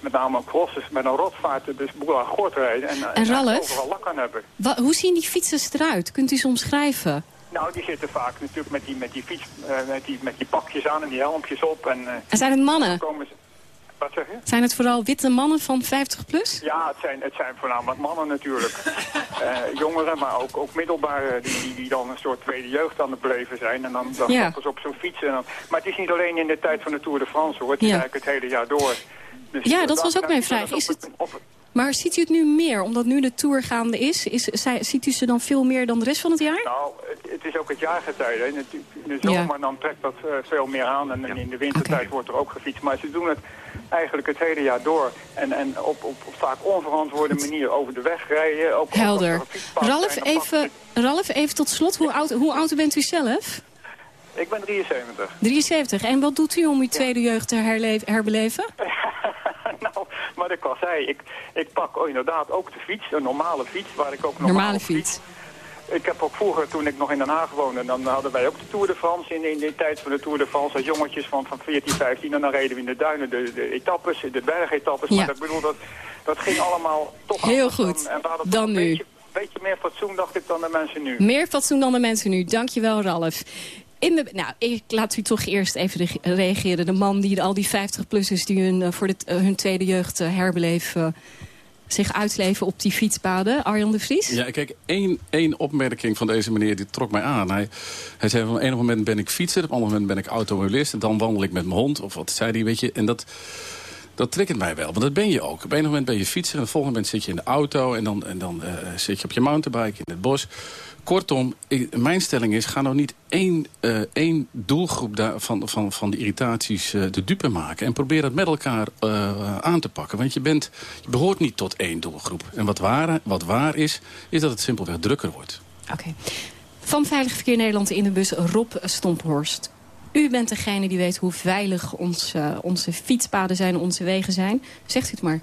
met name crossers, met een rotvaart dus boel aan gort rijden. En, En Ralf? overal lak aan hebben. Hoe zien die fietsers eruit? Kunt u ze omschrijven? Nou, die zitten vaak natuurlijk met die, met die fiets, eh, met, die, met die pakjes aan en die helmpjes op. En, eh, En zijn het mannen? dan komen ze, wat zeg je? Zijn het vooral witte mannen van 50 plus? Ja, het zijn, het zijn voornamelijk mannen natuurlijk. Eh, jongeren, maar ook, ook middelbare, die, die, dan een soort tweede jeugd aan het beleven zijn. En dan, dan Ja. ze op zo'n fiets. En dan, maar het is niet alleen in de tijd van de Tour de France hoor. Het is Ja. eigenlijk het hele jaar door. Dus Ja, dat was ook mijn vraag. Is het... Maar ziet u het nu meer, omdat nu de Tour gaande is? is zij, ziet u ze dan veel meer dan de rest van het jaar? Nou, het, het is ook het jaargetijde. In, de zomer dan trekt dat eh, veel meer aan en, en in de wintertijd wordt er ook gefietst. Maar ze doen het eigenlijk het hele jaar door. En, en op, op, op vaak onverantwoorde manier over de weg rijden. Ook, er Helder. Ralf even, Ralf, even tot slot. Hoe oud, hoe oud bent u zelf? Ik ben 73. 73. En wat doet u om uw tweede jeugd te herbeleven? nou, wat ik al zei, ik, ik pak oh, inderdaad ook de fiets, een normale fiets, waar ik ook normaal Normale fiets. Ik heb ook vroeger, toen ik nog in Den Haag woonde, dan hadden wij ook de Tour de France. In, in de tijd van de Tour de France, als jongetjes van, van 14, 15. En dan reden we in de duinen de, de etappes, de bergetappes. Ja. Maar dat, bedoel, dat, dat ging allemaal toch Heel goed. Dan, en Dan toch een nu. beetje, beetje meer fatsoen, dacht ik, dan de mensen nu. Meer fatsoen dan de mensen nu. Dankjewel, Ralf. In nou, ik laat u toch eerst even re- reageren. De man die al die 50-plussers die hun, eh, voor eh, hun tweede jeugd eh, herbeleven... zich uitleven op die fietspaden. Arjan de Vries? Ja, kijk, één, één opmerking van deze meneer die trok mij aan. Hij, hij zei, van een moment ben ik fietser, op een ander moment ben ik automobilist... en dan wandel ik met mijn hond, of wat zei hij, weet je. En dat, dat triggert mij wel, want dat ben je ook. Op een moment ben je fietser en op het volgende moment zit je in de auto... en dan, en dan eh, zit je op je mountainbike in het bos. Kortom, mijn stelling is, ga nou niet één, eh, één doelgroep daar van, van, van die irritaties eh, de dupe maken... en probeer dat met elkaar aan te pakken. Want je, bent, je behoort niet tot één doelgroep. En wat waar, wat waar is, is dat het simpelweg drukker wordt. Oké. Van Veilig Verkeer Nederland in de bus Rob Stomphorst. U bent degene die weet hoe veilig onze fietspaden zijn, onze wegen zijn. Zegt u het maar.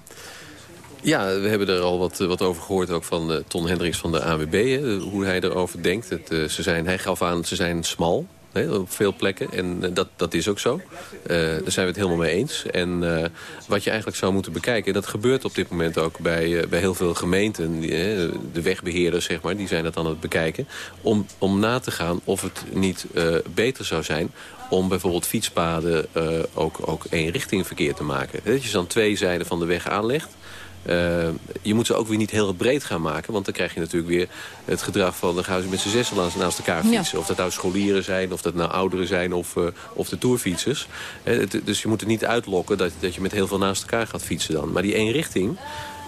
Ja, we hebben er al wat, wat over gehoord ook van eh, Ton Hendricks van de AWB. Hoe hij erover denkt. Het, eh, ze zijn, hij gaf aan, ze zijn smal op veel plekken. En eh, dat, dat is ook zo. Eh, daar zijn we het helemaal mee eens. En eh, wat je eigenlijk zou moeten bekijken... en dat gebeurt op dit moment ook bij, bij heel veel gemeenten. De wegbeheerders, zeg maar, die zijn dat aan het bekijken. Om, om na te gaan of het niet beter zou zijn om bijvoorbeeld fietspaden ook, ook één richting verkeer te maken. Dat je ze aan twee zijden van de weg aanlegt. Eh, je moet ze ook weer niet heel breed gaan maken. Want dan krijg je natuurlijk weer het gedrag van... dan gaan ze met z'n zessen naast, naast elkaar Ja. fietsen. Of dat nou scholieren zijn, of dat nou ouderen zijn... of, eh, of de tourfietsers. Eh, het- dus je moet er niet uitlokken dat, dat je met heel veel naast elkaar gaat fietsen dan. Maar die één richting,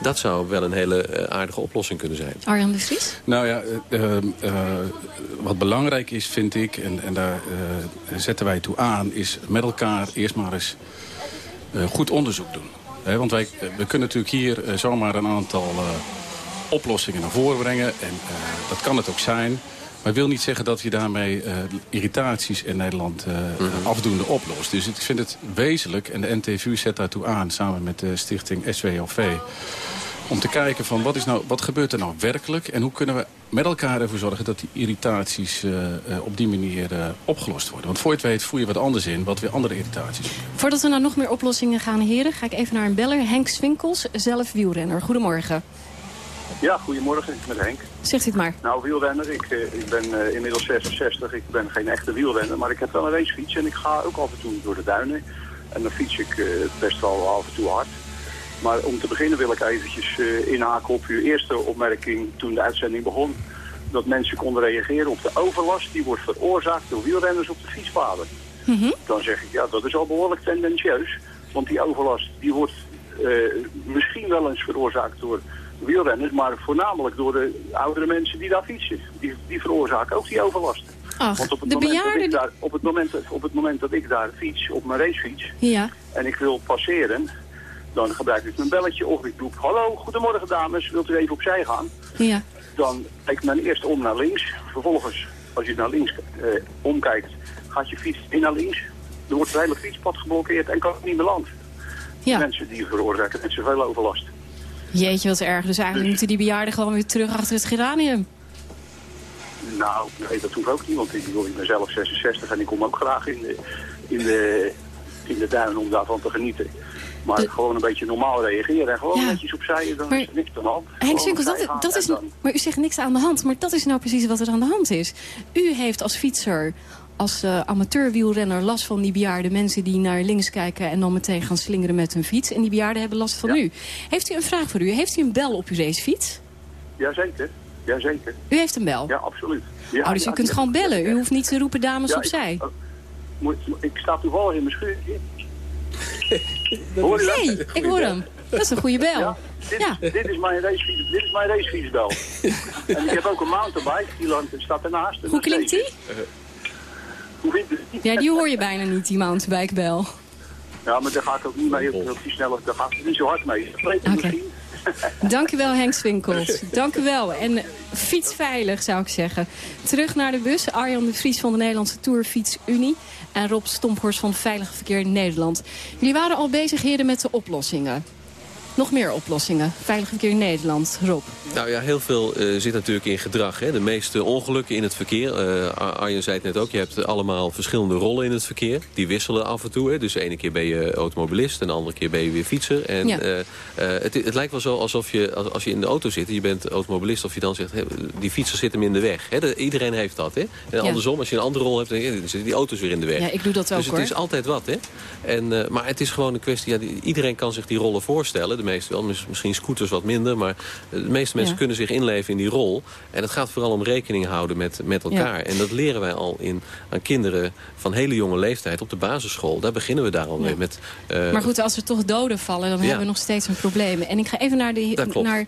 dat zou wel een hele aardige oplossing kunnen zijn. Arjan de Vries? Nou ja, wat belangrijk is, vind ik, en, en daar eh, zetten wij toe aan... is met elkaar eerst maar eens eh, goed onderzoek doen. Hè, want wij, eh, we kunnen natuurlijk hier eh, zomaar een aantal eh, oplossingen naar voren brengen. En dat kan het ook zijn. Maar wil niet zeggen dat je daarmee irritaties in Nederland eh, afdoende oplost. Dus ik vind het wezenlijk, en de NTVU zet daartoe aan... samen met de stichting SWLV... om te kijken van wat, is nou, wat gebeurt er nou werkelijk... en hoe kunnen we met elkaar ervoor zorgen dat die irritaties eh, eh, op die manier eh, opgelost worden. Want voor je het weet voer je wat anders in, wat weer andere irritaties Voordat we naar nog meer oplossingen gaan, heren... ga ik even naar een beller. Henk Swinkels, zelf wielrenner. Goedemorgen. Ja, goedemorgen, met Henk. Zegt u het maar. Nou, wielrenner, ik, eh, ik ben eh, inmiddels 66, ik ben geen echte wielrenner, maar ik heb wel een racefiets en ik ga ook af en toe door de duinen. En dan fiets ik eh, best wel af en toe hard. Maar om te beginnen wil ik eventjes eh, inhaken op uw eerste opmerking toen de uitzending begon. Dat mensen konden reageren op de overlast die wordt veroorzaakt door wielrenners op de fietspaden. Dan zeg ik, ja, dat is al behoorlijk tendentieus. Want die overlast die wordt eh, misschien wel eens veroorzaakt door wielrenners, maar voornamelijk door de oudere mensen die daar fietsen. Die, die veroorzaken ook die overlast. Ach, Want op het, de moment dat ik daar, op, het moment, op het moment dat ik daar fiets, op mijn racefiets, Ja. en ik wil passeren, dan gebruik ik mijn belletje of ik roep, hallo, goedemorgen dames, wilt u even opzij gaan? Ja. Dan kijk ik men eerst om naar links. Vervolgens, als je naar links eh, omkijkt, gaat je fiets in naar links. Er wordt het hele fietspad geblokkeerd en kan het niet meer land. Ja. Mensen die veroorzaken net zoveel overlast. Jeetje, wat erg. Dus eigenlijk moeten die bejaarden gewoon weer terug achter het geranium. Nou, nee, dat hoeft ook niet, want ik, bedoel, ik ben zelf 66 en ik kom ook graag in de, in de, in de duinen om daarvan te genieten. Maar gewoon een beetje normaal reageren en gewoon Ja. netjes opzij, dan Maar- is er niks aan de hand. Henk opzij dat, dat is, dan- maar u zegt niks aan de hand. Maar dat is nou precies wat er aan de hand is. U heeft als fietser, als eh, amateurwielrenner last van die bejaarde mensen... die naar links kijken en dan meteen gaan slingeren met hun fiets. En die bejaarden hebben last van u. Heeft u een vraag voor u? Heeft u een bel op uw racefiets? Jazeker, jazeker. U heeft een bel? Ja, absoluut. Ja, oh, dus ja, u kunt gewoon bellen. U hoeft niet te roepen dames Ja, opzij. Ik, moet, moet- ik sta toevallig in mijn schuurtje. Hoor je dat? hey, ik hoor hem. Dat is een goede bel. Ja, dit, dit is mijn racefiets, dit is mijn racefietsbel. en ik heb ook een mountainbike, die land- staat ernaast. En Hoe klinkt die? Hoe die? Ja, die hoor je bijna niet, die mountainbikebel. Ja, maar daar ga ik ook niet mee, heel veel sneller, daar ga ik niet zo hard mee. U misschien. Dank u wel, Henk Swinkels. Dank u wel. En fiets veilig, zou ik zeggen. Terug naar de bus. Arjan de Vries van de Nederlandse Tour Fiets Unie. En Rob Stomphorst van Veilig Verkeer in Nederland. Jullie waren al bezig, heren, met de oplossingen. Nog meer oplossingen. Veilig Verkeer in Nederland. Rob. Nou ja, heel veel eh, zit natuurlijk in gedrag. Hè. De meeste ongelukken in het verkeer. eh, Ar- Arjen zei het net ook, je hebt allemaal verschillende rollen in het verkeer. Die wisselen af en toe. Hè. Dus de ene keer ben je automobilist en de andere keer ben je weer fietser. En Ja. eh, het, het lijkt wel zo alsof je, als, als je in de auto zit en je bent automobilist... of je dan zegt, die fietser zit hem in de weg. Hè. De- iedereen heeft dat. Hè. En Ja. andersom, als je een andere rol hebt, dan zitten die auto's weer in de weg. Ja, ik doe dat ook, Dus het hoor. is altijd wat, hè. En, maar het is gewoon een kwestie, ja, die- iedereen kan zich die rollen voorstellen. De meeste wel, mis- misschien scooters wat minder. Maar de meeste mensen Ja. kunnen zich inleven in die rol. En het gaat vooral om rekening houden met, met elkaar. Ja. En dat leren wij al in, aan kinderen van hele jonge leeftijd op de basisschool. Daar beginnen we daar al mee. Met, eh, Maar goed, als er toch doden vallen, dan Ja. hebben we nog steeds een probleem. En ik ga even naar de, naar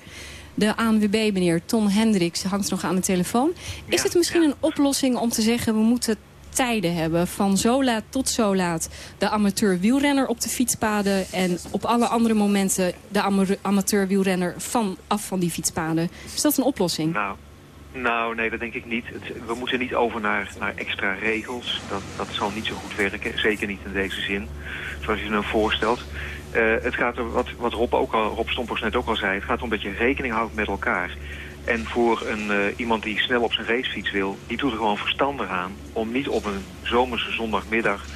de ANWB, meneer Ton Hendricks. Hangt nog aan de telefoon. Is het misschien een oplossing om te zeggen... we moeten tijden hebben van zo laat tot zo laat... de amateur wielrenner op de fietspaden... en op alle andere momenten de ama- amateur wielrenner van, af van die fietspaden. Is dat een oplossing? Nou, nou, nee, dat denk ik niet. We moeten niet over naar, naar extra regels. Dat, dat zal niet zo goed werken. Zeker niet in deze zin, zoals je nou voorstelt. Eh, het gaat er, wat, wat Rob, ook al, Rob Stompers net ook al zei... het gaat om dat je rekening houdt met elkaar. En voor een, eh, iemand die snel op zijn racefiets wil... die doet er gewoon verstandig aan om niet op een zomerse zondagmiddag...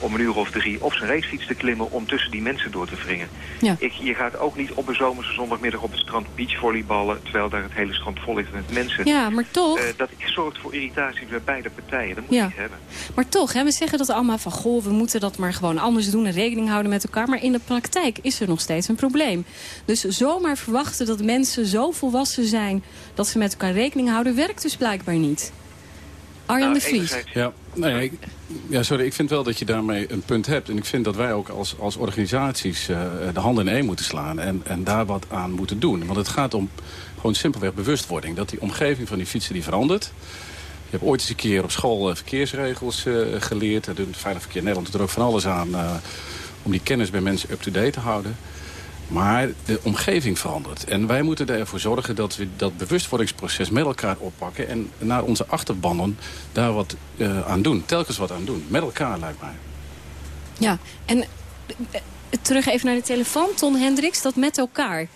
om een uur of drie op zijn racefiets te klimmen... om tussen die mensen door te wringen. Ja. Ik, je gaat ook niet op een zomerse zondagmiddag op het strand beachvolleyballen... terwijl daar het hele strand vol ligt met mensen. Ja, maar toch... Eh, dat zorgt voor irritatie bij beide partijen. Dat moet Ja. je niet hebben. Maar toch, hè, we zeggen dat allemaal van... goh, we moeten dat maar gewoon anders doen en rekening houden met elkaar. Maar in de praktijk is er nog steeds een probleem. Dus zomaar verwachten dat mensen zo volwassen zijn... dat ze met elkaar rekening houden, werkt dus blijkbaar niet. Arjan Nou, de Vries. Ja, nee, ik, ja, sorry, ik vind wel dat je daarmee een punt hebt. En ik vind dat wij ook als, als organisaties eh, de handen in één moeten slaan. En, en daar wat aan moeten doen. Want het gaat om gewoon simpelweg bewustwording. Dat die omgeving van die fietsen die verandert. Je hebt ooit eens een keer op school eh, verkeersregels eh, geleerd. En Veilig Verkeer Nederland doet er ook van alles aan... eh, om die kennis bij mensen up-to-date te houden. Maar de omgeving verandert. En wij moeten ervoor zorgen dat we dat bewustwordingsproces met elkaar oppakken... en naar onze achterbannen daar wat eh, aan doen. Telkens wat aan doen. Met elkaar, lijkt mij. Ja, en eh, terug even naar de telefoon. Ton Hendricks, dat met elkaar.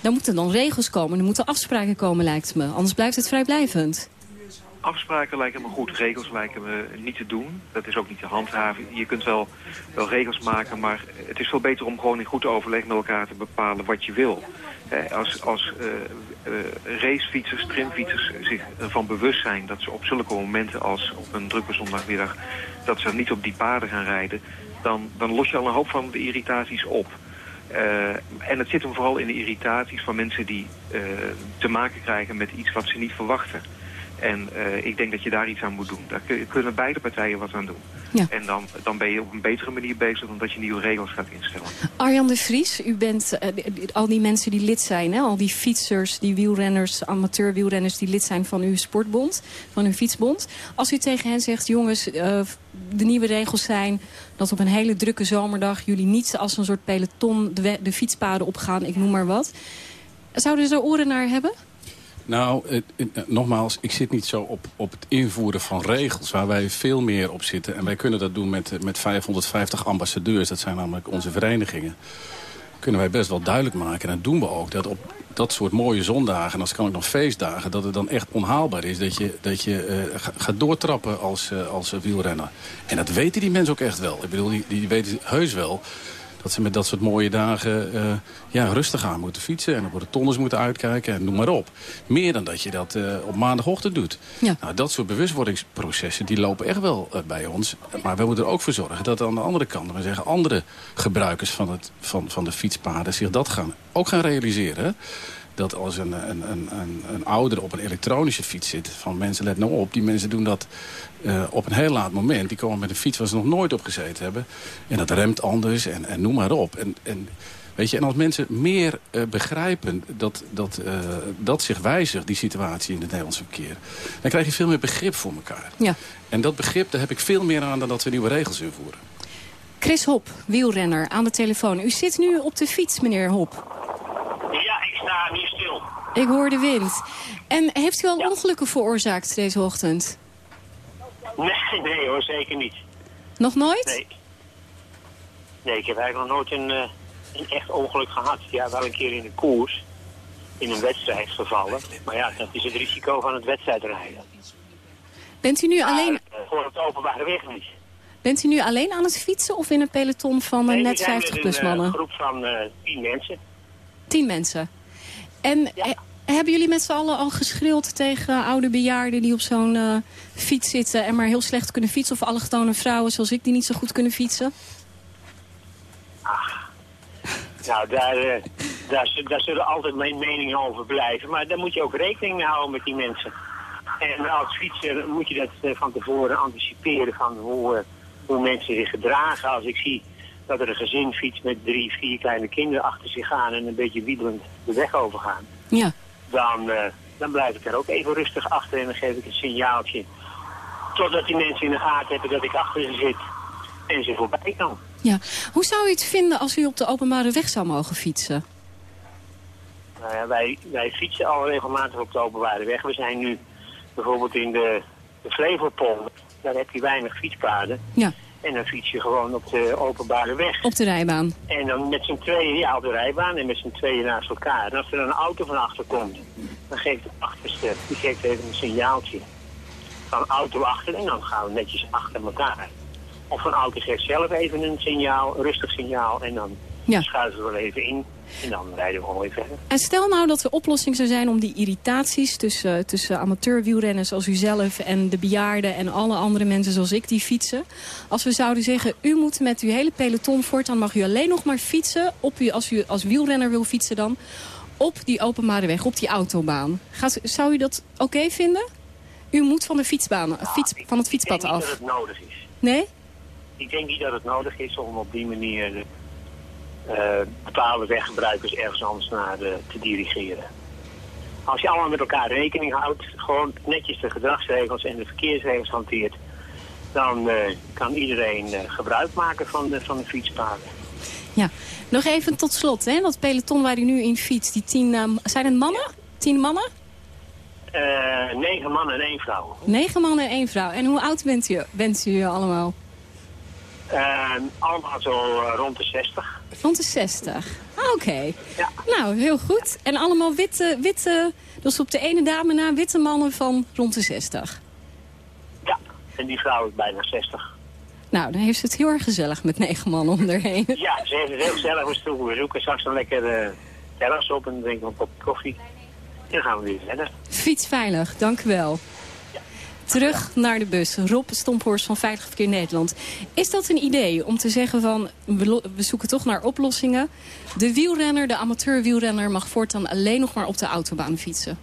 Daar moeten dan regels komen, er moeten afspraken komen, lijkt me. Anders blijft het vrijblijvend. Afspraken lijken me goed, regels lijken me niet te doen. Dat is ook niet te handhaven. Je kunt wel, wel regels maken, maar het is veel beter om gewoon in goed overleg met elkaar te bepalen wat je wil. Als als eh, eh, racefietsers, trimfietsers zich ervan bewust zijn dat ze op zulke momenten als op een drukke zondagmiddag, dat ze niet op die paden gaan rijden, dan, dan los je al een hoop van de irritaties op. Eh, en het zit hem vooral in de irritaties van mensen die te maken krijgen met iets wat ze niet verwachten. En eh, ik denk dat je daar iets aan moet doen. Daar kun- kunnen beide partijen wat aan doen. Ja. En dan, dan ben je op een betere manier bezig dan dat je nieuwe regels gaat instellen. Arjan de Vries, u bent eh, al die mensen die lid zijn, hè? al die fietsers, die wielrenners, amateurwielrenners die lid zijn van uw sportbond, van uw fietsbond. Als u tegen hen zegt, jongens, eh, de nieuwe regels zijn dat op een hele drukke zomerdag jullie niet als een soort peloton de, de fietspaden opgaan, ik noem maar wat. Zouden ze er oren naar hebben? Nou, het- eh, nogmaals, ik zit niet zo op, op het invoeren van regels... waar wij veel meer op zitten. En wij kunnen dat doen met, eh, met 550 ambassadeurs. Dat zijn namelijk onze verenigingen. Kunnen wij best wel duidelijk maken, en dat doen we ook... dat op dat soort mooie zondagen, en als kan ik nog feestdagen... dat het dan echt onhaalbaar is dat je, dat je eh, ga- gaat doortrappen als, als wielrenner. En dat weten die mensen ook echt wel. Ik bedoel, die, die weten heus wel dat ze met dat soort mooie dagen eh, ja, rustig aan moeten fietsen... en op de tonners moeten uitkijken en noem maar op. Meer dan dat je dat eh, op maandagochtend doet. Ja. Nou, dat soort bewustwordingsprocessen die lopen echt wel eh, bij ons. Maar we moeten er ook voor zorgen dat aan de andere kant... we zeggen, andere gebruikers van, het, van, van de fietspaden zich dat gaan, ook gaan realiseren. Dat als een, een, een, een, een ouder op een elektronische fiets zit... van mensen, let nou op, die mensen doen dat eh, op een heel laat moment. Die komen met een fiets waar ze nog nooit op gezeten hebben. En dat remt anders en, en noem maar op. En, en, weet je, en als mensen meer eh, begrijpen dat, dat, eh, dat zich wijzigt, die situatie in het Nederlands verkeer... dan krijg je veel meer begrip voor elkaar. Ja. En dat begrip, daar heb ik veel meer aan dan dat we nieuwe regels invoeren. Chris Hop, wielrenner, aan de telefoon. U zit nu op de fiets, meneer Hop. Ja, ik sta nu stil. Ik hoor de wind. En heeft u al ongelukken veroorzaakt deze ochtend? Nee, nee hoor, zeker niet. Nog nooit? Nee. Nee, ik heb eigenlijk nog nooit een, eh, een echt ongeluk gehad. Ja, wel een keer in een koers. In een wedstrijd gevallen. Maar ja, dat is het risico van het wedstrijdrijden. Bent u nu alleen, Maar, eh, voor het openbare weg niet. bent u nu alleen aan het fietsen of in een peloton van Nee, net zijn 50 met plus een eh, mannen? groep van tien mensen. Tien mensen. En hebben jullie met z'n allen al geschreeuwd tegen oude bejaarden die op zo'n eh, fiets zitten en maar heel slecht kunnen fietsen? Of allochtone vrouwen zoals ik die niet zo goed kunnen fietsen? Nou, daar, eh, daar, zu- daar zullen altijd mijn meningen over blijven. Maar daar moet je ook rekening mee houden met die mensen. En als fietser moet je dat eh, van tevoren anticiperen van hoe, hoe mensen zich gedragen. Als ik zie dat er een gezin fietst met drie, vier kleine kinderen achter zich aan en een beetje wiebelend de weg overgaan. Ja. Dan, eh, dan blijf ik er ook even rustig achter en dan geef ik een signaaltje. Totdat die mensen in de gaten hebben dat ik achter ze zit en ze voorbij kan. Ja. Hoe zou u het vinden als u op de openbare weg zou mogen fietsen? Nou ja, wij, wij fietsen al regelmatig op de openbare weg. We zijn nu bijvoorbeeld in de, de. Daar heb je weinig fietspaden. Ja. En dan fiets je gewoon op de openbare weg. Op de rijbaan? En dan met z'n tweeën, ja, op de rijbaan en met z'n tweeën naast elkaar. En als er een auto van achter komt, dan geeft de achterste, die geeft even een signaaltje van auto achter en dan gaan we netjes achter elkaar. Of een auto geeft zelf even een signaal, een rustig signaal en dan Ja. schuiven we er even in en dan rijden we gewoon weer verder. En stel nou dat er oplossing zou zijn om die irritaties tussen, tussen amateurwielrenners als u zelf en de bejaarden en alle andere mensen zoals ik die fietsen. Als we zouden zeggen, u moet met uw hele peloton voortaan mag u alleen nog maar fietsen, op u, als u als wielrenner wil fietsen dan, op die openbare weg, op die autobaan. Gaat, zou u dat oké vinden? U moet van de fietsbaan, fiets, van het Ik fietspad denk niet dat af. het nodig is. Nee? Ik denk niet dat het nodig is om op die manier eh, bepaalde weggebruikers ergens anders naar eh, te dirigeren. Als je allemaal met elkaar rekening houdt, gewoon netjes de gedragsregels en de verkeersregels hanteert, dan eh, kan iedereen eh, gebruik maken van de, van de fietspaden. Ja. Nog even tot slot, hè, dat peloton waar u nu in fietst, die tien, eh, zijn het mannen? Tien mannen? Eh, negen mannen en één vrouw. Negen mannen en één vrouw. En hoe oud bent u, bent u allemaal? Eh, allemaal zo eh, rond de 60. Rond de 60. Ah, Oké. Nou, heel goed. En allemaal witte, witte, dus op de ene dame na witte mannen van rond de 60. En die vrouw is bijna 60. Nou, dan heeft ze het heel erg gezellig met negen mannen om haar heen. Ja, ze heeft het heel gezellig. We zoeken- We zoeken straks een lekker eh terras op en drinken een kopje koffie. En dan gaan we weer verder. Fiets veilig, dank u wel. Terug naar de bus. Rob Stomphorst van Veilig Verkeer Nederland. Is dat een idee om te zeggen van, we, zoeken toch naar oplossingen. De wielrenner, de amateur wielrenner mag voortaan alleen nog maar op de autobaan fietsen.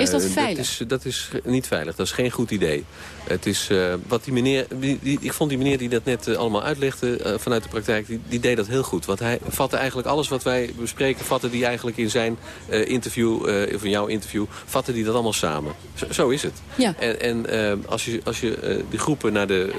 Is dat Eh, veilig? Dat is, dat is niet veilig. Dat is geen goed idee. Het is, eh, wat die meneer, die, die- ik vond die meneer die dat net eh, allemaal uitlegde eh, vanuit de praktijk, die, die deed dat heel goed. Want hij vatte eigenlijk alles wat wij bespreken, vatte die eigenlijk in zijn interview, of in jouw interview, vatte die dat allemaal samen. Zo, zo is het. Ja. En, en als je, als je die groepen naar de,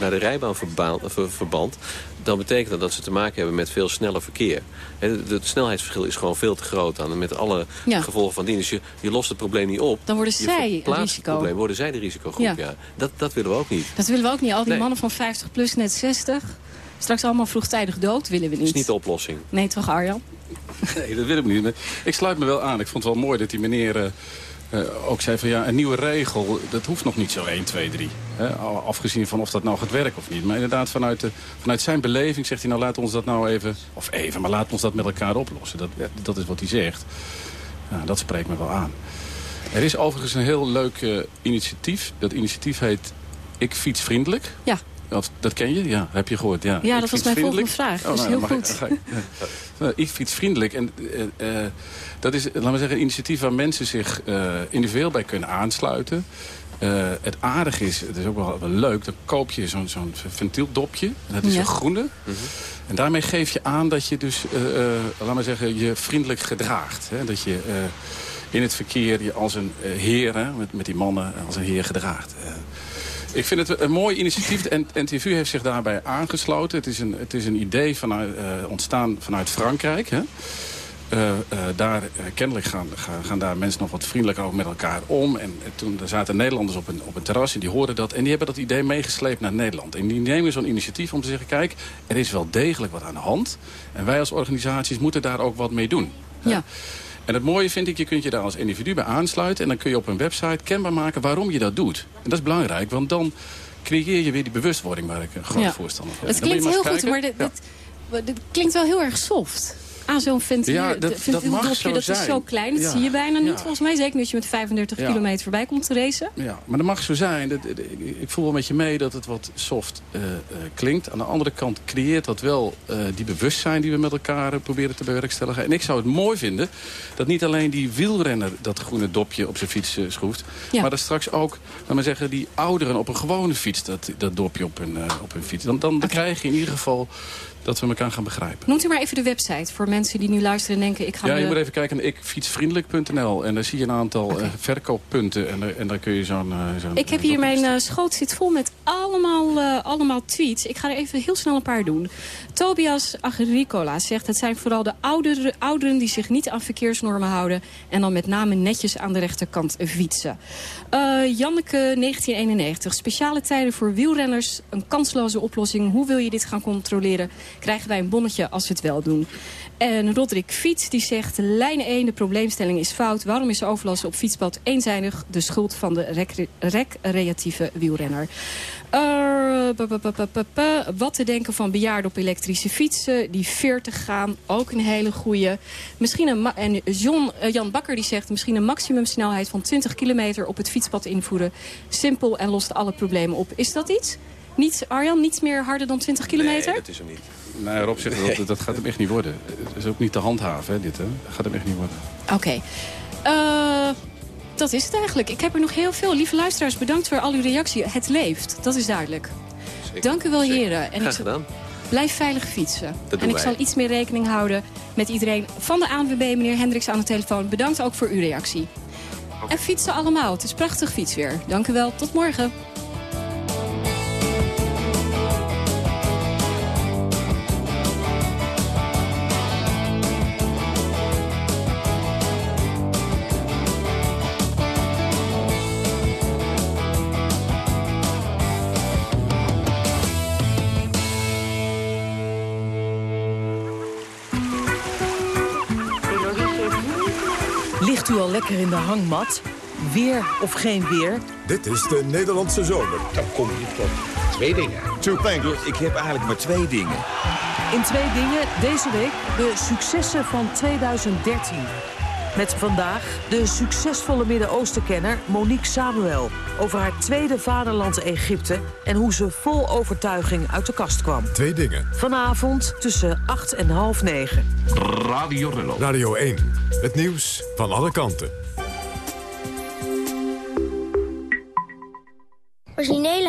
naar de rijbaan ver- verband, dan betekent dat dat ze te maken hebben met veel sneller verkeer. Het snelheidsverschil is gewoon veel te groot dan. En met alle Ja. gevolgen van dien. Dus je, je lost het probleem niet op. Dan worden zij een het risico. probleem, worden zij de risicogroep. Ja. Ja. Dat, dat willen we ook niet. Dat willen we ook niet. Al die Nee. mannen van 50 plus net 60. Straks allemaal vroegtijdig dood willen we Dat is niet. niet de oplossing. Nee, toch Arjan? Nee, dat wil ik niet. Ik sluit me wel aan. Ik vond het wel mooi dat die meneer eh, eh, ook zei van... ja, een nieuwe regel, dat hoeft nog niet zo 1, 2, 3. Hè? Afgezien van of dat nou gaat werken of niet. Maar inderdaad, vanuit, de, vanuit zijn beleving zegt hij... nou, laat ons dat nou even... of even, maar laat ons dat met elkaar oplossen. Dat, dat is wat hij zegt. Ja, dat spreekt me wel aan. Er is overigens een heel leuk eh, initiatief. Dat initiatief heet Ik Fiets Vriendelijk. Ja. Dat, dat ken je? Ja, heb je gehoord. Ja, Ja, dat was mijn volgende vraag. Oh, Dus nou heel ik- goed. ga ik-. Nou, Ik fiets vriendelijk. En eh, eh, dat is, laten we zeggen, een initiatief waar mensen zich eh, individueel bij kunnen aansluiten. Eh, het aardige is, het is ook wel, wel leuk, dan koop je zo'n zo'n ventieldopje. En dat is Ja. een groene. En daarmee geef je aan dat je dus, eh, eh, laat maar zeggen, je vriendelijk gedraagt. Hè? Dat je eh, in het verkeer je als een eh, heer, hè, met, met die mannen, als een heer gedraagt. Eh, ik vind het een mooi initiatief. En NTV heeft zich daarbij aangesloten. Het is een, het is een idee vanuit, eh, ontstaan vanuit Frankrijk. Hè? Eh, eh, daar, eh, kennelijk gaan, gaan, gaan daar mensen nog wat vriendelijker over met elkaar om. En, en toen er zaten Nederlanders op een, op een terras en die hoorden dat. En die hebben dat idee meegesleept naar Nederland. En die nemen zo'n initiatief om te zeggen... kijk, er is wel degelijk wat aan de hand. En wij als organisaties moeten daar ook wat mee doen. Ja. En het mooie vind ik, je kunt je daar als individu bij aansluiten... en dan kun je op een website kenbaar maken waarom je dat doet. En dat is belangrijk, want dan creëer je weer die bewustwording... waar ik een groot Ja. voorstander van ben. Het klinkt heel goed, maar dit, dit klinkt wel heel erg soft. Aan zo'n ventiel, Ja, dat- mag dat is zo klein. Dat Ja. zie je bijna niet, Ja. volgens mij. Zeker als je met 35 Ja. kilometer voorbij komt te racen. Ja, maar dat mag zo zijn. Dat- ik- voel wel met je mee dat het wat soft eh, eh, klinkt. Aan de andere kant creëert dat wel eh, die bewustzijn die we met elkaar proberen te bewerkstelligen. En ik zou het mooi vinden dat niet alleen die wielrenner dat groene dopje op zijn fiets schroeft. Maar dat straks ook, laat maar zeggen, die ouderen op een gewone fiets dat, dat dopje op hun, op hun fiets. Dan, dan krijg je in ieder geval dat we elkaar gaan begrijpen. Noemt u maar even de website voor mensen die nu luisteren en denken... ik ga Ja, je moet even kijken naar ikfietsvriendelijk.nl. En daar zie je een aantal eh, verkooppunten. En, daar- en daar kun je zo'n... eh, zo'n Ik heb hier mijn eh, schoot zit vol met allemaal, eh, allemaal tweets. Ik ga er even heel snel een paar doen. Tobias Agricola zegt... het zijn vooral de ouderen, ouderen die zich niet aan verkeersnormen houden... en dan met name netjes aan de rechterkant fietsen. Eh, Janneke 1991. Speciale tijden voor wielrenners. Een kansloze oplossing. Hoe wil je dit gaan controleren? Krijgen wij een bonnetje als we het wel doen? En Roderick Fiets die zegt... lijn 1, de probleemstelling is fout. Waarom is overlast op fietspad eenzijdig de schuld van de recre- recreatieve wielrenner? Eh, pa, pa, pa. Wat te denken van bejaarden op elektrische fietsen die 40 gaan, ook een hele goeie. Misschien een en John, eh, Jan Bakker die zegt misschien een maximumsnelheid van 20 kilometer op het fietspad invoeren. Simpel en lost alle problemen op. Is dat iets? Niet, Arjan, niet meer harder dan 20 kilometer? Nee, dat is hem niet. Nou, Rob zegt dat, dat gaat hem echt niet worden. Het is ook niet te handhaven, hè, dit. Hè. Dat gaat hem echt niet worden. Oké. Eh, dat is het eigenlijk. Ik heb er nog heel veel. Lieve luisteraars, bedankt voor al uw reactie. Het leeft, dat is duidelijk. Dank u wel, heren. En Graag ik gedaan. blijf veilig fietsen. doen en ik wij. zal iets meer rekening houden met iedereen van de ANWB, meneer Hendricks aan de telefoon. Bedankt ook voor uw reactie. En fietsen allemaal. Het is prachtig fietsweer. Dank u wel. Tot morgen. Ligt u al lekker in de hangmat? Weer of geen weer? Dit is de Nederlandse zomer. Dan kom je tot twee dingen. Two things. Ik heb eigenlijk maar twee dingen. In twee dingen deze week de successen van 2013. Met vandaag de succesvolle Midden-Oostenkenner Monique Samuel... over haar tweede vaderland Egypte... en hoe ze vol overtuiging uit de kast kwam. Twee dingen. Vanavond tussen 8 en half 9. Radio Rello. Radio 1. Het nieuws van alle kanten.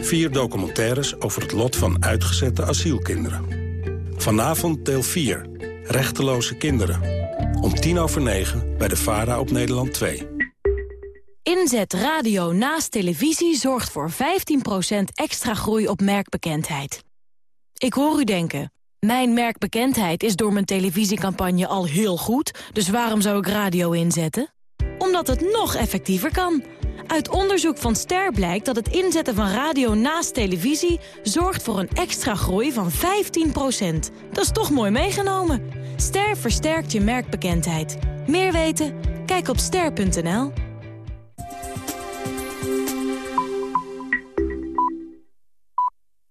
Vier documentaires over het lot van uitgezette asielkinderen. Vanavond deel 4. Rechteloze kinderen. Om tien over negen bij de VARA op Nederland 2. Inzet radio naast televisie zorgt voor 15% extra groei op merkbekendheid. Ik hoor u denken, mijn merkbekendheid is door mijn televisiecampagne al heel goed... dus waarom zou ik radio inzetten? Omdat het nog effectiever kan. Uit onderzoek van Ster blijkt dat het inzetten van radio naast televisie... zorgt voor een extra groei van 15%. Dat is toch mooi meegenomen. Ster versterkt je merkbekendheid. Meer weten? Kijk op ster.nl.